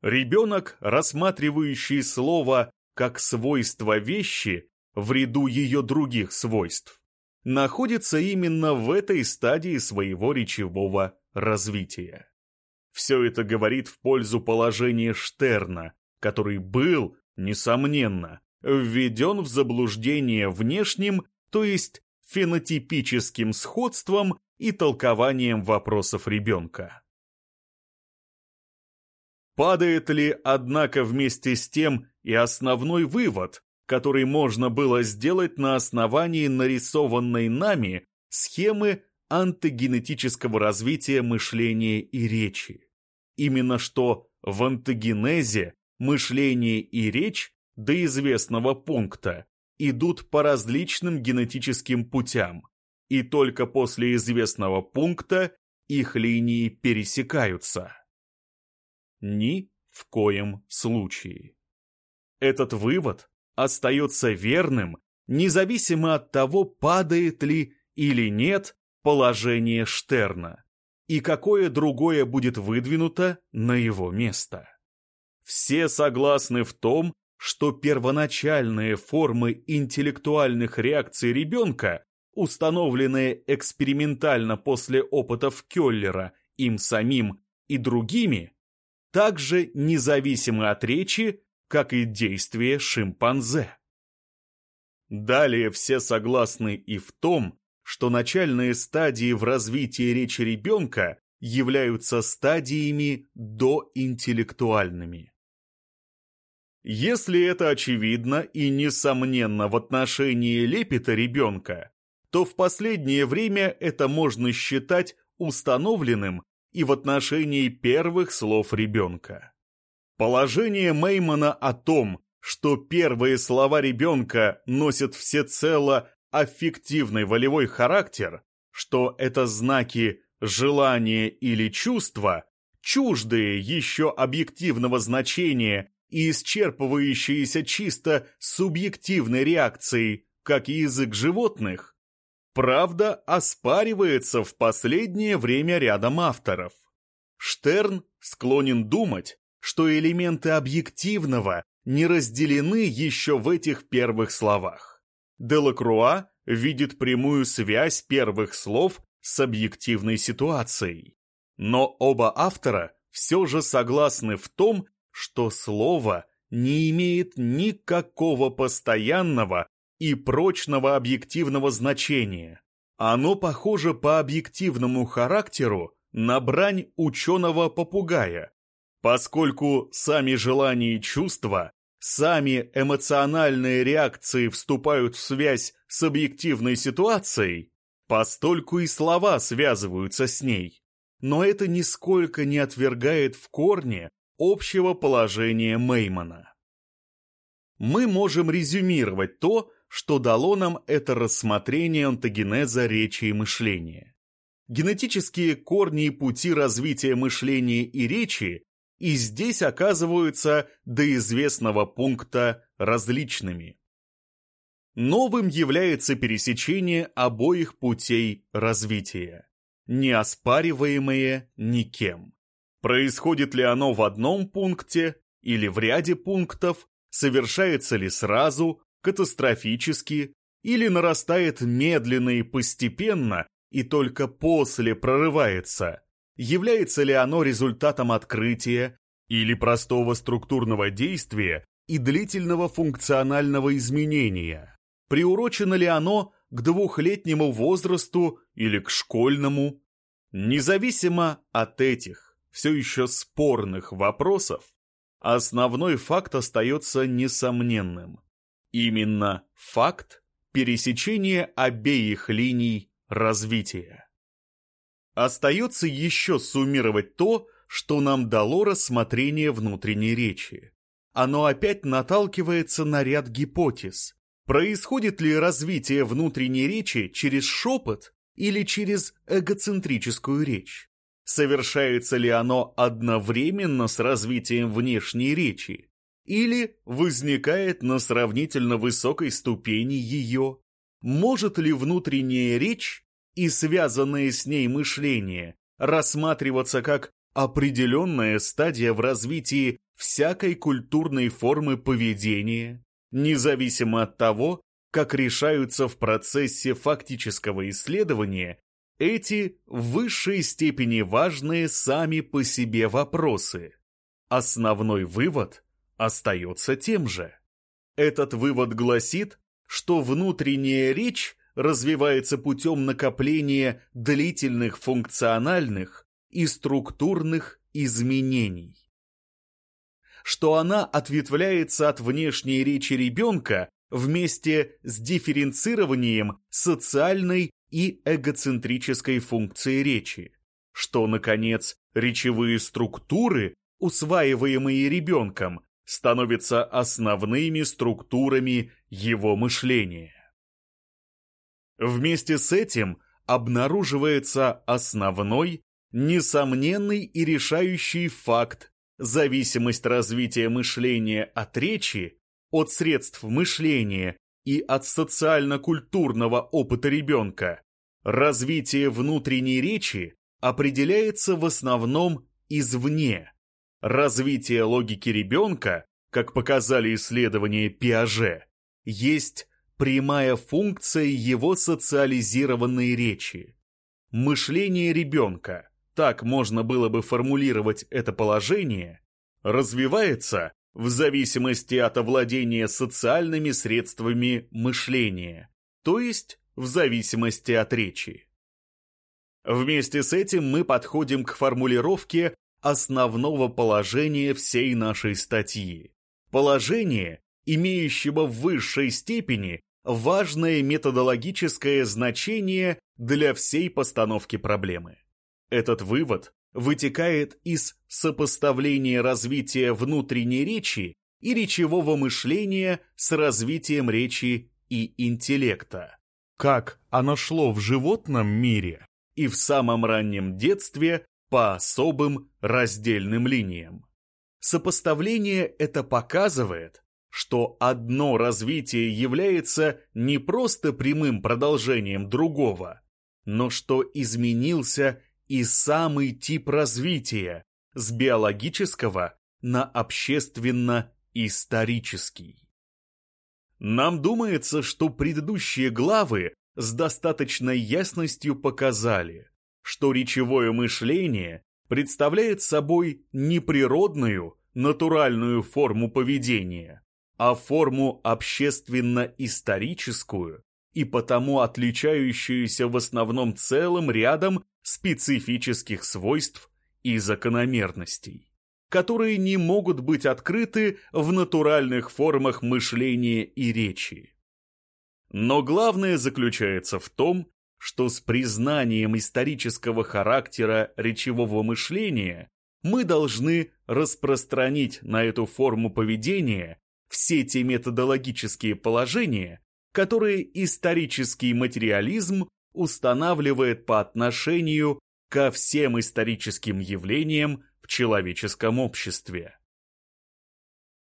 Ребенок, рассматривающий слово как свойство вещи в ряду ее других свойств, находится именно в этой стадии своего речевого развития. Все это говорит в пользу положения Штерна, который был, несомненно, введен в заблуждение внешним, то есть фенотипическим сходством и толкованием вопросов ребенка. Падает ли, однако, вместе с тем и основной вывод, который можно было сделать на основании нарисованной нами схемы антогенетического развития мышления и речи. Именно что в антогенезе мышление и речь до известного пункта идут по различным генетическим путям, и только после известного пункта их линии пересекаются. Ни в коем случае. Этот вывод остается верным, независимо от того, падает ли или нет положение Штерна, и какое другое будет выдвинуто на его место. Все согласны в том, что первоначальные формы интеллектуальных реакций ребенка, установленные экспериментально после опытов Келлера, им самим и другими, также независимы от речи как и действия шимпанзе. Далее все согласны и в том, что начальные стадии в развитии речи ребенка являются стадиями доинтеллектуальными. Если это очевидно и несомненно в отношении лепета ребенка, то в последнее время это можно считать установленным и в отношении первых слов ребенка. Положение Меймана о том, что первые слова ребенка носят всецело аффективный волевой характер, что это знаки желания или чувства, чуждые еще объективного значения и исчерпывающиеся чисто субъективной реакцией, как язык животных, правда оспаривается в последнее время рядом авторов. Штерн склонен думать, что элементы объективного не разделены еще в этих первых словах. Делакруа видит прямую связь первых слов с объективной ситуацией. Но оба автора все же согласны в том, что слово не имеет никакого постоянного и прочного объективного значения. Оно похоже по объективному характеру на брань ученого-попугая, Поскольку сами желания и чувства, сами эмоциональные реакции вступают в связь с объективной ситуацией, постольку и слова связываются с ней. Но это нисколько не отвергает в корне общего положения Меймана. Мы можем резюмировать то, что дало нам это рассмотрение онтогенеза речи и мышления. Генетические корни и пути развития мышления и речи и здесь оказываются до известного пункта различными. Новым является пересечение обоих путей развития, неоспариваемое никем. Происходит ли оно в одном пункте или в ряде пунктов, совершается ли сразу, катастрофически, или нарастает медленно и постепенно, и только после прорывается, является ли оно результатом открытия или простого структурного действия и длительного функционального изменения, приурочено ли оно к двухлетнему возрасту или к школьному. Независимо от этих, все еще спорных вопросов, основной факт остается несомненным. Именно факт пересечения обеих линий развития. Остается еще суммировать то, что нам дало рассмотрение внутренней речи. Оно опять наталкивается на ряд гипотез. Происходит ли развитие внутренней речи через шепот или через эгоцентрическую речь? Совершается ли оно одновременно с развитием внешней речи? Или возникает на сравнительно высокой ступени ее? Может ли внутренняя речь и связанное с ней мышление рассматриваться как определенная стадия в развитии всякой культурной формы поведения, независимо от того, как решаются в процессе фактического исследования эти в высшей степени важные сами по себе вопросы. Основной вывод остается тем же. Этот вывод гласит, что внутренняя речь развивается путем накопления длительных функциональных и структурных изменений. Что она ответвляется от внешней речи ребенка вместе с дифференцированием социальной и эгоцентрической функции речи, что, наконец, речевые структуры, усваиваемые ребенком, становятся основными структурами его мышления. Вместе с этим обнаруживается основной, несомненный и решающий факт зависимость развития мышления от речи, от средств мышления и от социально-культурного опыта ребенка. Развитие внутренней речи определяется в основном извне. Развитие логики ребенка, как показали исследования Пиаже, есть прямая функция его социализированной речи. Мышление ребенка, так можно было бы формулировать это положение, развивается в зависимости от овладения социальными средствами мышления, то есть в зависимости от речи. Вместе с этим мы подходим к формулировке основного положения всей нашей статьи. Положение, имеющего в высшей степени важное методологическое значение для всей постановки проблемы. Этот вывод вытекает из сопоставления развития внутренней речи и речевого мышления с развитием речи и интеллекта. Как оно шло в животном мире и в самом раннем детстве по особым раздельным линиям. Сопоставление это показывает, что одно развитие является не просто прямым продолжением другого, но что изменился и самый тип развития с биологического на общественно-исторический. Нам думается, что предыдущие главы с достаточной ясностью показали, что речевое мышление представляет собой не природную, натуральную форму поведения, а форму общественно-историческую и потому отличающуюся в основном целым рядом специфических свойств и закономерностей, которые не могут быть открыты в натуральных формах мышления и речи. Но главное заключается в том, что с признанием исторического характера речевого мышления мы должны распространить на эту форму поведения все те методологические положения, которые исторический материализм устанавливает по отношению ко всем историческим явлениям в человеческом обществе.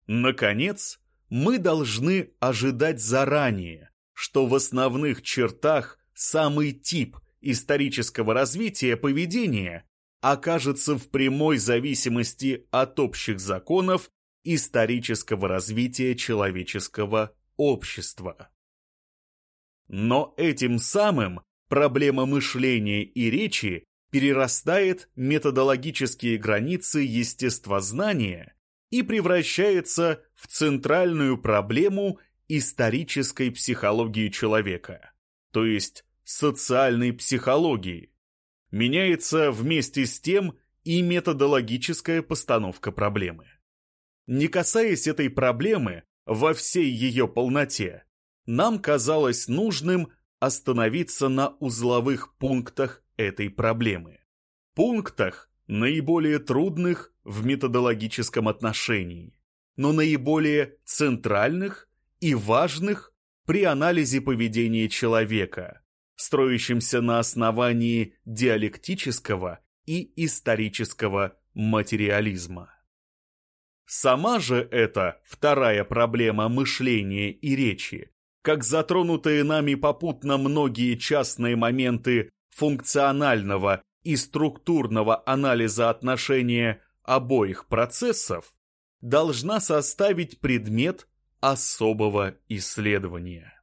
Наконец, мы должны ожидать заранее, что в основных чертах самый тип исторического развития поведения окажется в прямой зависимости от общих законов исторического развития человеческого общества. Но этим самым проблема мышления и речи перерастает методологические границы естествознания и превращается в центральную проблему исторической психологии человека, то есть социальной психологии. Меняется вместе с тем и методологическая постановка проблемы. Не касаясь этой проблемы во всей ее полноте, нам казалось нужным остановиться на узловых пунктах этой проблемы. Пунктах, наиболее трудных в методологическом отношении, но наиболее центральных и важных при анализе поведения человека, строящемся на основании диалектического и исторического материализма. Сама же эта вторая проблема мышления и речи, как затронутые нами попутно многие частные моменты функционального и структурного анализа отношения обоих процессов, должна составить предмет особого исследования.